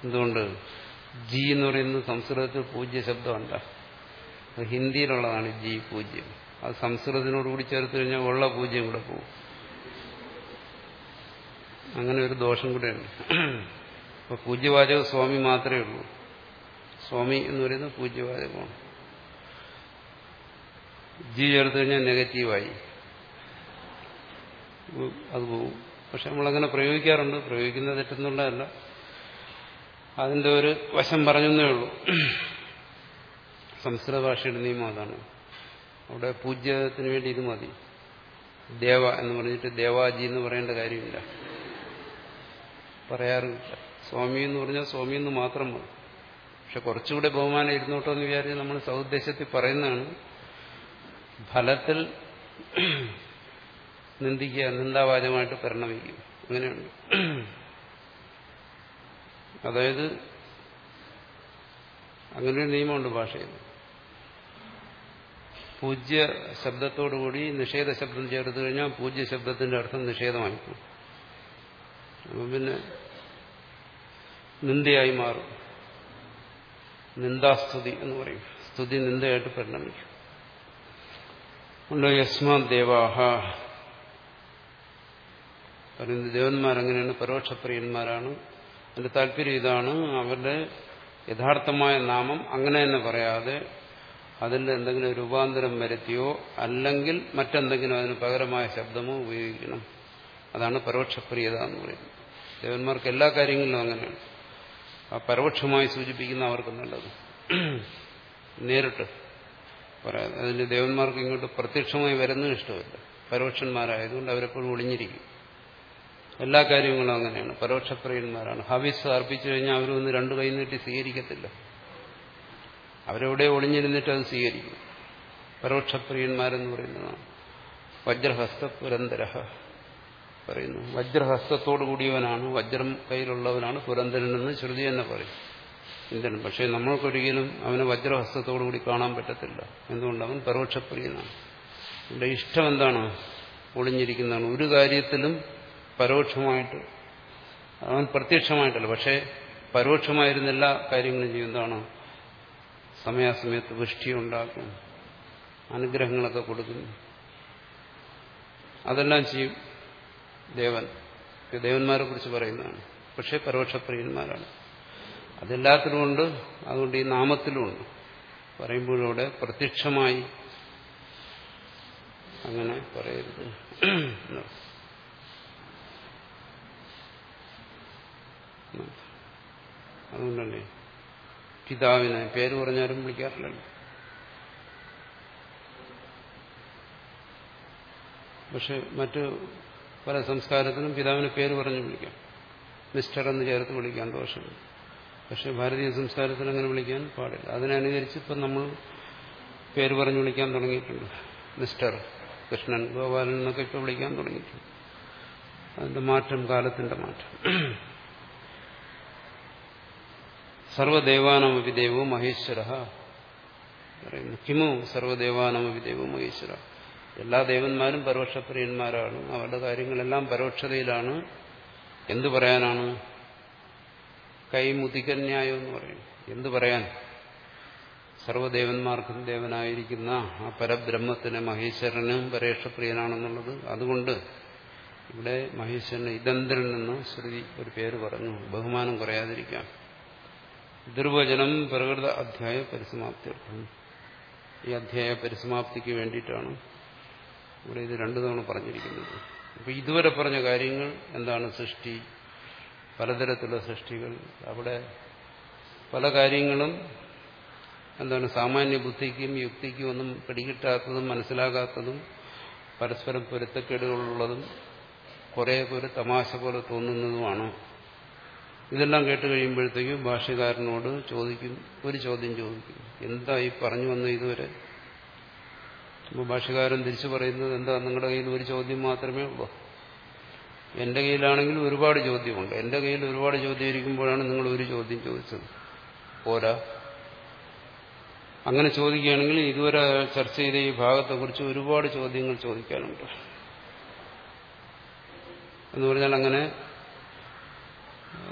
എന്തുകൊണ്ട്? ജി എന്ന് പറയുന്നത് സംസ്കൃതത്തിൽ പൂജ്യ ശബ്ദമല്ല. ഹിന്ദിയിലുള്ളതാണ് ജി പൂജ്യം. അത് സംസ്കൃതത്തിനോട് കൂടി ചേർത്ത് കഴിഞ്ഞാൽ ഉള്ള പൂജ്യം കൂടെ പോകും അങ്ങനെ ഒരു ദോഷം കൂടെയുണ്ട്. അപ്പൊ പൂജ്യവാചക സ്വാമി മാത്രമേ ഉള്ളൂ. സ്വാമി എന്ന് പറയുന്നത് പൂജ്യവാചകമാണ്. ജി ചേർത്ത് കഴിഞ്ഞാൽ നെഗറ്റീവായി. അത് പോവും. പക്ഷെ നമ്മളങ്ങനെ പ്രയോഗിക്കാറുണ്ട്. പ്രയോഗിക്കുന്നത് തെറ്റെന്നുള്ളതല്ല. അതിന്റെ ഒരു വശം പറഞ്ഞേ ഉള്ളൂ. സംസ്കൃത ഭാഷയുടെ നിയമം അതാണ്. അവിടെ പൂജ്യത്തിന് വേണ്ടി ഇത് മതി. ദേവ എന്ന് പറഞ്ഞിട്ട് ദേവാജി എന്ന് പറയേണ്ട കാര്യമില്ല. പറയാറില്ല സ്വാമി എന്ന് പറഞ്ഞാൽ സ്വാമി എന്ന് മാത്രം മതി. പക്ഷെ കുറച്ചുകൂടെ ബഹുമാനം ഇരുന്നോട്ടോ എന്ന് വിചാരിച്ച് നമ്മൾ സൗദ്ദേശത്തിൽ പറയുന്നതാണ് ഫലത്തിൽ നിന്ദിക്കുക നിന്ദാവാചമായിട്ട് പരിണമിക്കും. അങ്ങനെയുണ്ട്. അതായത് അങ്ങനൊരു നിയമമുണ്ട് ഭാഷയിൽ. പൂജ്യ ശബ്ദത്തോടുകൂടി നിഷേധ ശബ്ദം ചേർത്ത് കഴിഞ്ഞാൽ പൂജ്യ ശബ്ദത്തിന്റെ അർത്ഥം നിഷേധമായിപ്പോകും അപ്പം പിന്നെ നിന്ദയായി മാറും. നിന്ദാസ്തുതി എന്ന് പറയും. സ്തുതി നിന്ദയായിട്ട് പരിണമിക്കും. ഉണ്ടോ യസ്മാ ദേവാഹ. പറയുന്നത് ദേവന്മാരങ്ങനെയാണ് പരോക്ഷപ്രിയന്മാരാണ്. അതിന്റെ താല്പര്യം ഇതാണ് അവരുടെ യഥാർത്ഥമായ നാമം അങ്ങനെ തന്നെ പറയാതെ അതിൽ എന്തെങ്കിലും രൂപാന്തരം വരുത്തിയോ അല്ലെങ്കിൽ മറ്റെന്തെങ്കിലും അതിന് പകരമായ ശബ്ദമോ ഉപയോഗിക്കണം. അതാണ് പരോക്ഷപ്രിയത എന്ന് പറയുന്നത്. ദേവന്മാർക്ക് എല്ലാ കാര്യങ്ങളിലും അങ്ങനെയാണ്. ആ പരോക്ഷമായി സൂചിപ്പിക്കുന്ന അവർക്ക് നല്ലത്. നേരിട്ട് പറയാം. അതിന് ദേവന്മാർക്ക് ഇങ്ങോട്ട് പ്രത്യക്ഷമായി വരുന്നതും ഇഷ്ടമല്ല. പരോക്ഷന്മാരായതുകൊണ്ട് അവരെപ്പോഴും ഒളിഞ്ഞിരിക്കും. എല്ലാ കാര്യങ്ങളും അങ്ങനെയാണ്. പരോക്ഷപ്രിയന്മാരാണ്. ഹവിസ് അർപ്പിച്ചു കഴിഞ്ഞാൽ അവരൊന്ന് രണ്ടു കൈ നീട്ടി സ്വീകരിക്കത്തില്ല. അവരെവിടെ ഒളിഞ്ഞിരുന്നിട്ട് അത് സ്വീകരിക്കും. പരോക്ഷപ്രിയന്മാരെന്ന് പറയുന്നതാണ്. വജ്രഹസ്ത പുരന്തര പറയുന്നു. വജ്രഹസ്തത്തോടു കൂടിയവനാണ് വജ്രം കയ്യിലുള്ളവനാണ് പുരന്തരനെന്ന് ശ്രുതി തന്നെ പറയും. ഇന്ദ്രൻ പക്ഷേ നമ്മൾക്കൊരിക്കലും അവനെ വജ്രഹസ്തത്തോടു കൂടി കാണാൻ പറ്റത്തില്ല. എന്തുകൊണ്ട് അവൻ പരോക്ഷപ്രിയനാണ്. ഇവിടെ ഇഷ്ടം എന്താണ്? ഒളിഞ്ഞിരിക്കുന്നതാണ് ഒരു കാര്യത്തിലും പരോക്ഷമായിട്ട് അവൻ പ്രത്യക്ഷമായിട്ടല്ല. പക്ഷേ പരോക്ഷമായിരുന്ന എല്ലാ കാര്യങ്ങളും ചെയ്യുന്നതാണ്. സമയാസമയത്ത് വൃഷ്ടി ഉണ്ടാക്കും അനുഗ്രഹങ്ങളൊക്കെ കൊടുക്കുന്നു അതെല്ലാം ചെയ്യും. ദേവൻ ദേവന്മാരെ കുറിച്ച് പറയുന്നതാണ്. പക്ഷേ പരോക്ഷപ്രിയന്മാരാണ്. അതെല്ലാത്തിലുമുണ്ട് അതുകൊണ്ട് ഈ നാമത്തിലുമുണ്ട് പറയുമ്പോഴൂടെ പ്രത്യക്ഷമായി അങ്ങനെ പറയരുത്. അതുകൊണ്ടല്ലേ? പിതാവിനെ പേര് പറഞ്ഞാലും വിളിക്കാറില്ലല്ലോ. പക്ഷെ മറ്റു പല സംസ്കാരത്തിനും പിതാവിന് പേര് പറഞ്ഞ് വിളിക്കാം. മിസ്റ്റർ എന്ന് ചേർത്ത് വിളിക്കാൻ ദോഷമില്ല പക്ഷെ ഭാരതീയ സംസ്കാരത്തിൽ അങ്ങനെ വിളിക്കാൻ പാടില്ല. അതിനനുസരിച്ച് ഇപ്പം നമ്മൾ പേര് പറഞ്ഞു വിളിക്കാൻ തുടങ്ങിയിട്ടുണ്ട്. മിസ്റ്റർ കൃഷ്ണൻ ഗോപാലൻ എന്നൊക്കെ ഇപ്പോൾ വിളിക്കാൻ തുടങ്ങിയിട്ടുണ്ട്. അതിന്റെ മാറ്റം കാലത്തിന്റെ മാറ്റം. സർവദേവാനമപി ദേവോ മഹേശ്വര പറയുന്നു. കിമു സർവദേവാനമപി ദേവോ മഹേശ്വര? എല്ലാ ദേവന്മാരും പരോക്ഷപ്രിയന്മാരാണ്. അവരുടെ കാര്യങ്ങളെല്ലാം പരോക്ഷതയിലാണ്. എന്തു പറയാനാണ്? കൈമുതികൻ ന്യായം എന്ന് പറയും. എന്തു പറയാൻ? സർവദേവന്മാർക്കും ദേവനായിരിക്കുന്ന ആ പരബ്രഹ്മത്തിന് മഹേശ്വരനും പരേക്ഷപ്രിയനാണെന്നുള്ളത്. അതുകൊണ്ട് ഇവിടെ മഹേശ്വരന് ഇതന്ത്രിൽ നിന്ന് ശ്രുതി ഒരു പേര് പറഞ്ഞു. ബഹുമാനം കുറയാതിരിക്കാം. ദുർവചനം പ്രകൃത അധ്യായ പരിസമാപ്തി. ഈ അധ്യായ പരിസമാപ്തിക്ക് വേണ്ടിയിട്ടാണ് ഇവിടെ ഇത് രണ്ടു തവണ പറഞ്ഞിരിക്കുന്നത്. അപ്പൊ ഇതുവരെ പറഞ്ഞ കാര്യങ്ങൾ എന്താണ് സൃഷ്ടി? പലതരത്തിലുള്ള സൃഷ്ടികൾ. അവിടെ പല കാര്യങ്ങളും എന്താണ് സാമാന്യ ബുദ്ധിക്കും യുക്തിക്കും ഒന്നും പിടികിട്ടാത്തതും മനസ്സിലാകാത്തതും പരസ്പരം പൊരുത്തക്കേടുകളുള്ളതും കുറേ പേര് തമാശ പോലെ തോന്നുന്നതുമാണ്. ഇതെല്ലാം കേട്ട് കഴിയുമ്പോഴത്തേക്കും ഭാഷകാരനോട് ചോദിക്കും ഒരു ചോദ്യം ചോദിക്കും. എന്താ ഈ പറഞ്ഞു വന്ന ഇതുവരെ? ഭാഷകാരൻ തിരിച്ചു പറയുന്നത് എന്താ? നിങ്ങളുടെ കയ്യിൽ ഒരു ചോദ്യം മാത്രമേ ഉള്ളൂ. എന്റെ കയ്യിലാണെങ്കിൽ ഒരുപാട് ചോദ്യമുണ്ട്. എന്റെ കയ്യിൽ ഒരുപാട് ചോദ്യം ഇരിക്കുമ്പോഴാണ് നിങ്ങൾ ഒരു ചോദ്യം ചോദിച്ചത്. പോരാ. അങ്ങനെ ചോദിക്കുകയാണെങ്കിൽ ഇതുവരെ ചർച്ച ചെയ്ത ഈ ഭാഗത്തെക്കുറിച്ച് ഒരുപാട് ചോദ്യങ്ങൾ ചോദിക്കാനുണ്ട്. എന്ന് പറഞ്ഞാൽ അങ്ങനെ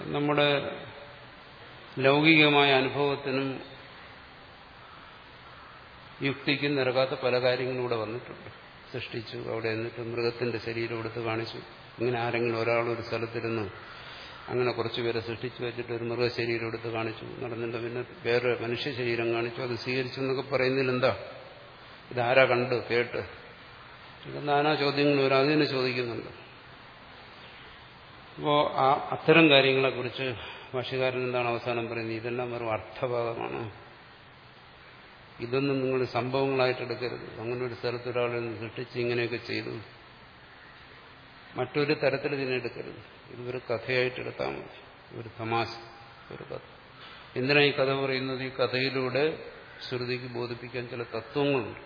നമ്മുടെ ലൗകികമായ അനുഭവത്തിനും യുക്തിക്കും നിറകാത്ത പല കാര്യങ്ങളും ഇവിടെ വന്നിട്ടുണ്ട്. സൃഷ്ടിച്ചു അവിടെ എന്നിട്ട് മൃഗത്തിന്റെ ശരീരം എടുത്ത് കാണിച്ചു. ഇങ്ങനെ ആരെങ്കിലും ഒരാൾ ഒരു സ്ഥലത്തിരുന്ന് അങ്ങനെ കുറച്ചുപേരെ സൃഷ്ടിച്ചു വെച്ചിട്ട് ഒരു മൃഗശരീരം എടുത്ത് കാണിച്ചു. നടന്നിട്ട് പിന്നെ വേറെ മനുഷ്യ ശരീരം കാണിച്ചു. അത് സ്വീകരിച്ചു എന്നൊക്കെ പറയുന്നതിൽ എന്താ? ഇതാരാ കണ്ട് കേട്ട്? നാനാ ചോദ്യങ്ങൾ ഒരു അതിനെ ചോദിക്കുന്നുണ്ട്. അപ്പോൾ ആ അത്തരം കാര്യങ്ങളെക്കുറിച്ച് ഭാഷകാരൻ എന്താണ് അവസാനം പറയുന്നത്? ഇതെല്ലാം വെറും അർത്ഥഭാഗമാണ്. ഇതൊന്നും നിങ്ങൾ സംഭവങ്ങളായിട്ട് എടുക്കരുത്. അങ്ങനെ ഒരു സ്ഥലത്ത് ഒരാളെ സൃഷ്ടിച്ച് ഇങ്ങനെയൊക്കെ ചെയ്തു. മറ്റൊരു തരത്തിൽ ഇതിനെ എടുക്കരുത്. ഇത് ഒരു കഥയായിട്ട് എടുത്താൽ മതി. ഒരു തമാശ ഒരു കഥ. എന്തിനാ ഈ കഥ പറയുന്നത്? ഈ കഥയിലൂടെ ശ്രുതിക്ക് ബോധിപ്പിക്കാൻ ചില തത്വങ്ങളുണ്ട്.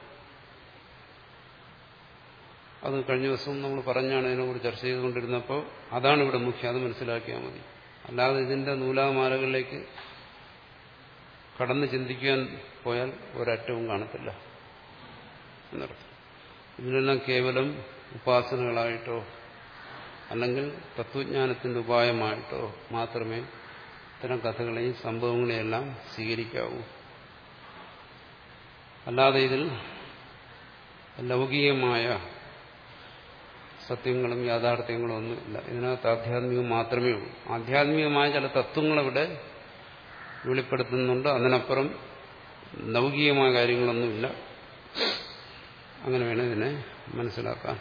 അത് കഴിഞ്ഞ ദിവസം നമ്മൾ പറഞ്ഞാണ് ഇതിനെക്കുറിച്ച് ചർച്ച ചെയ്തുകൊണ്ടിരുന്നപ്പോൾ അതാണ് ഇവിടെ മുഖ്യം. അത് മനസ്സിലാക്കിയാൽ മതി. അല്ലാതെ ഇതിന്റെ നൂലാമാലകളിലേക്ക് കടന്ന് ചിന്തിക്കാൻ പോയാൽ ഒരറ്റവും കാണത്തില്ല. എന്നർത്ഥം. ഇതിനെല്ലാം കേവലം ഉപാസനകളായിട്ടോ അല്ലെങ്കിൽ തത്വജ്ഞാനത്തിന്റെ ഉപായമായിട്ടോ മാത്രമേ ഇത്തരം കഥകളെയും സംഭവങ്ങളെയെല്ലാം സ്വീകരിക്കാവൂ. അല്ലാതെ ഇതിൽ ലൗകികമായ സത്യങ്ങളും യാഥാർത്ഥ്യങ്ങളും ഒന്നുമില്ല ഇതിനകത്ത് ആധ്യാത്മികം മാത്രമേ ഉള്ളൂ. ആധ്യാത്മികമായ ചില തത്വങ്ങളിവിടെ വെളിപ്പെടുത്തുന്നുണ്ട്. അതിനപ്പുറം ലൗകികമായ കാര്യങ്ങളൊന്നുമില്ല. അങ്ങനെ വേണം ഇതിനെ മനസ്സിലാക്കാൻ.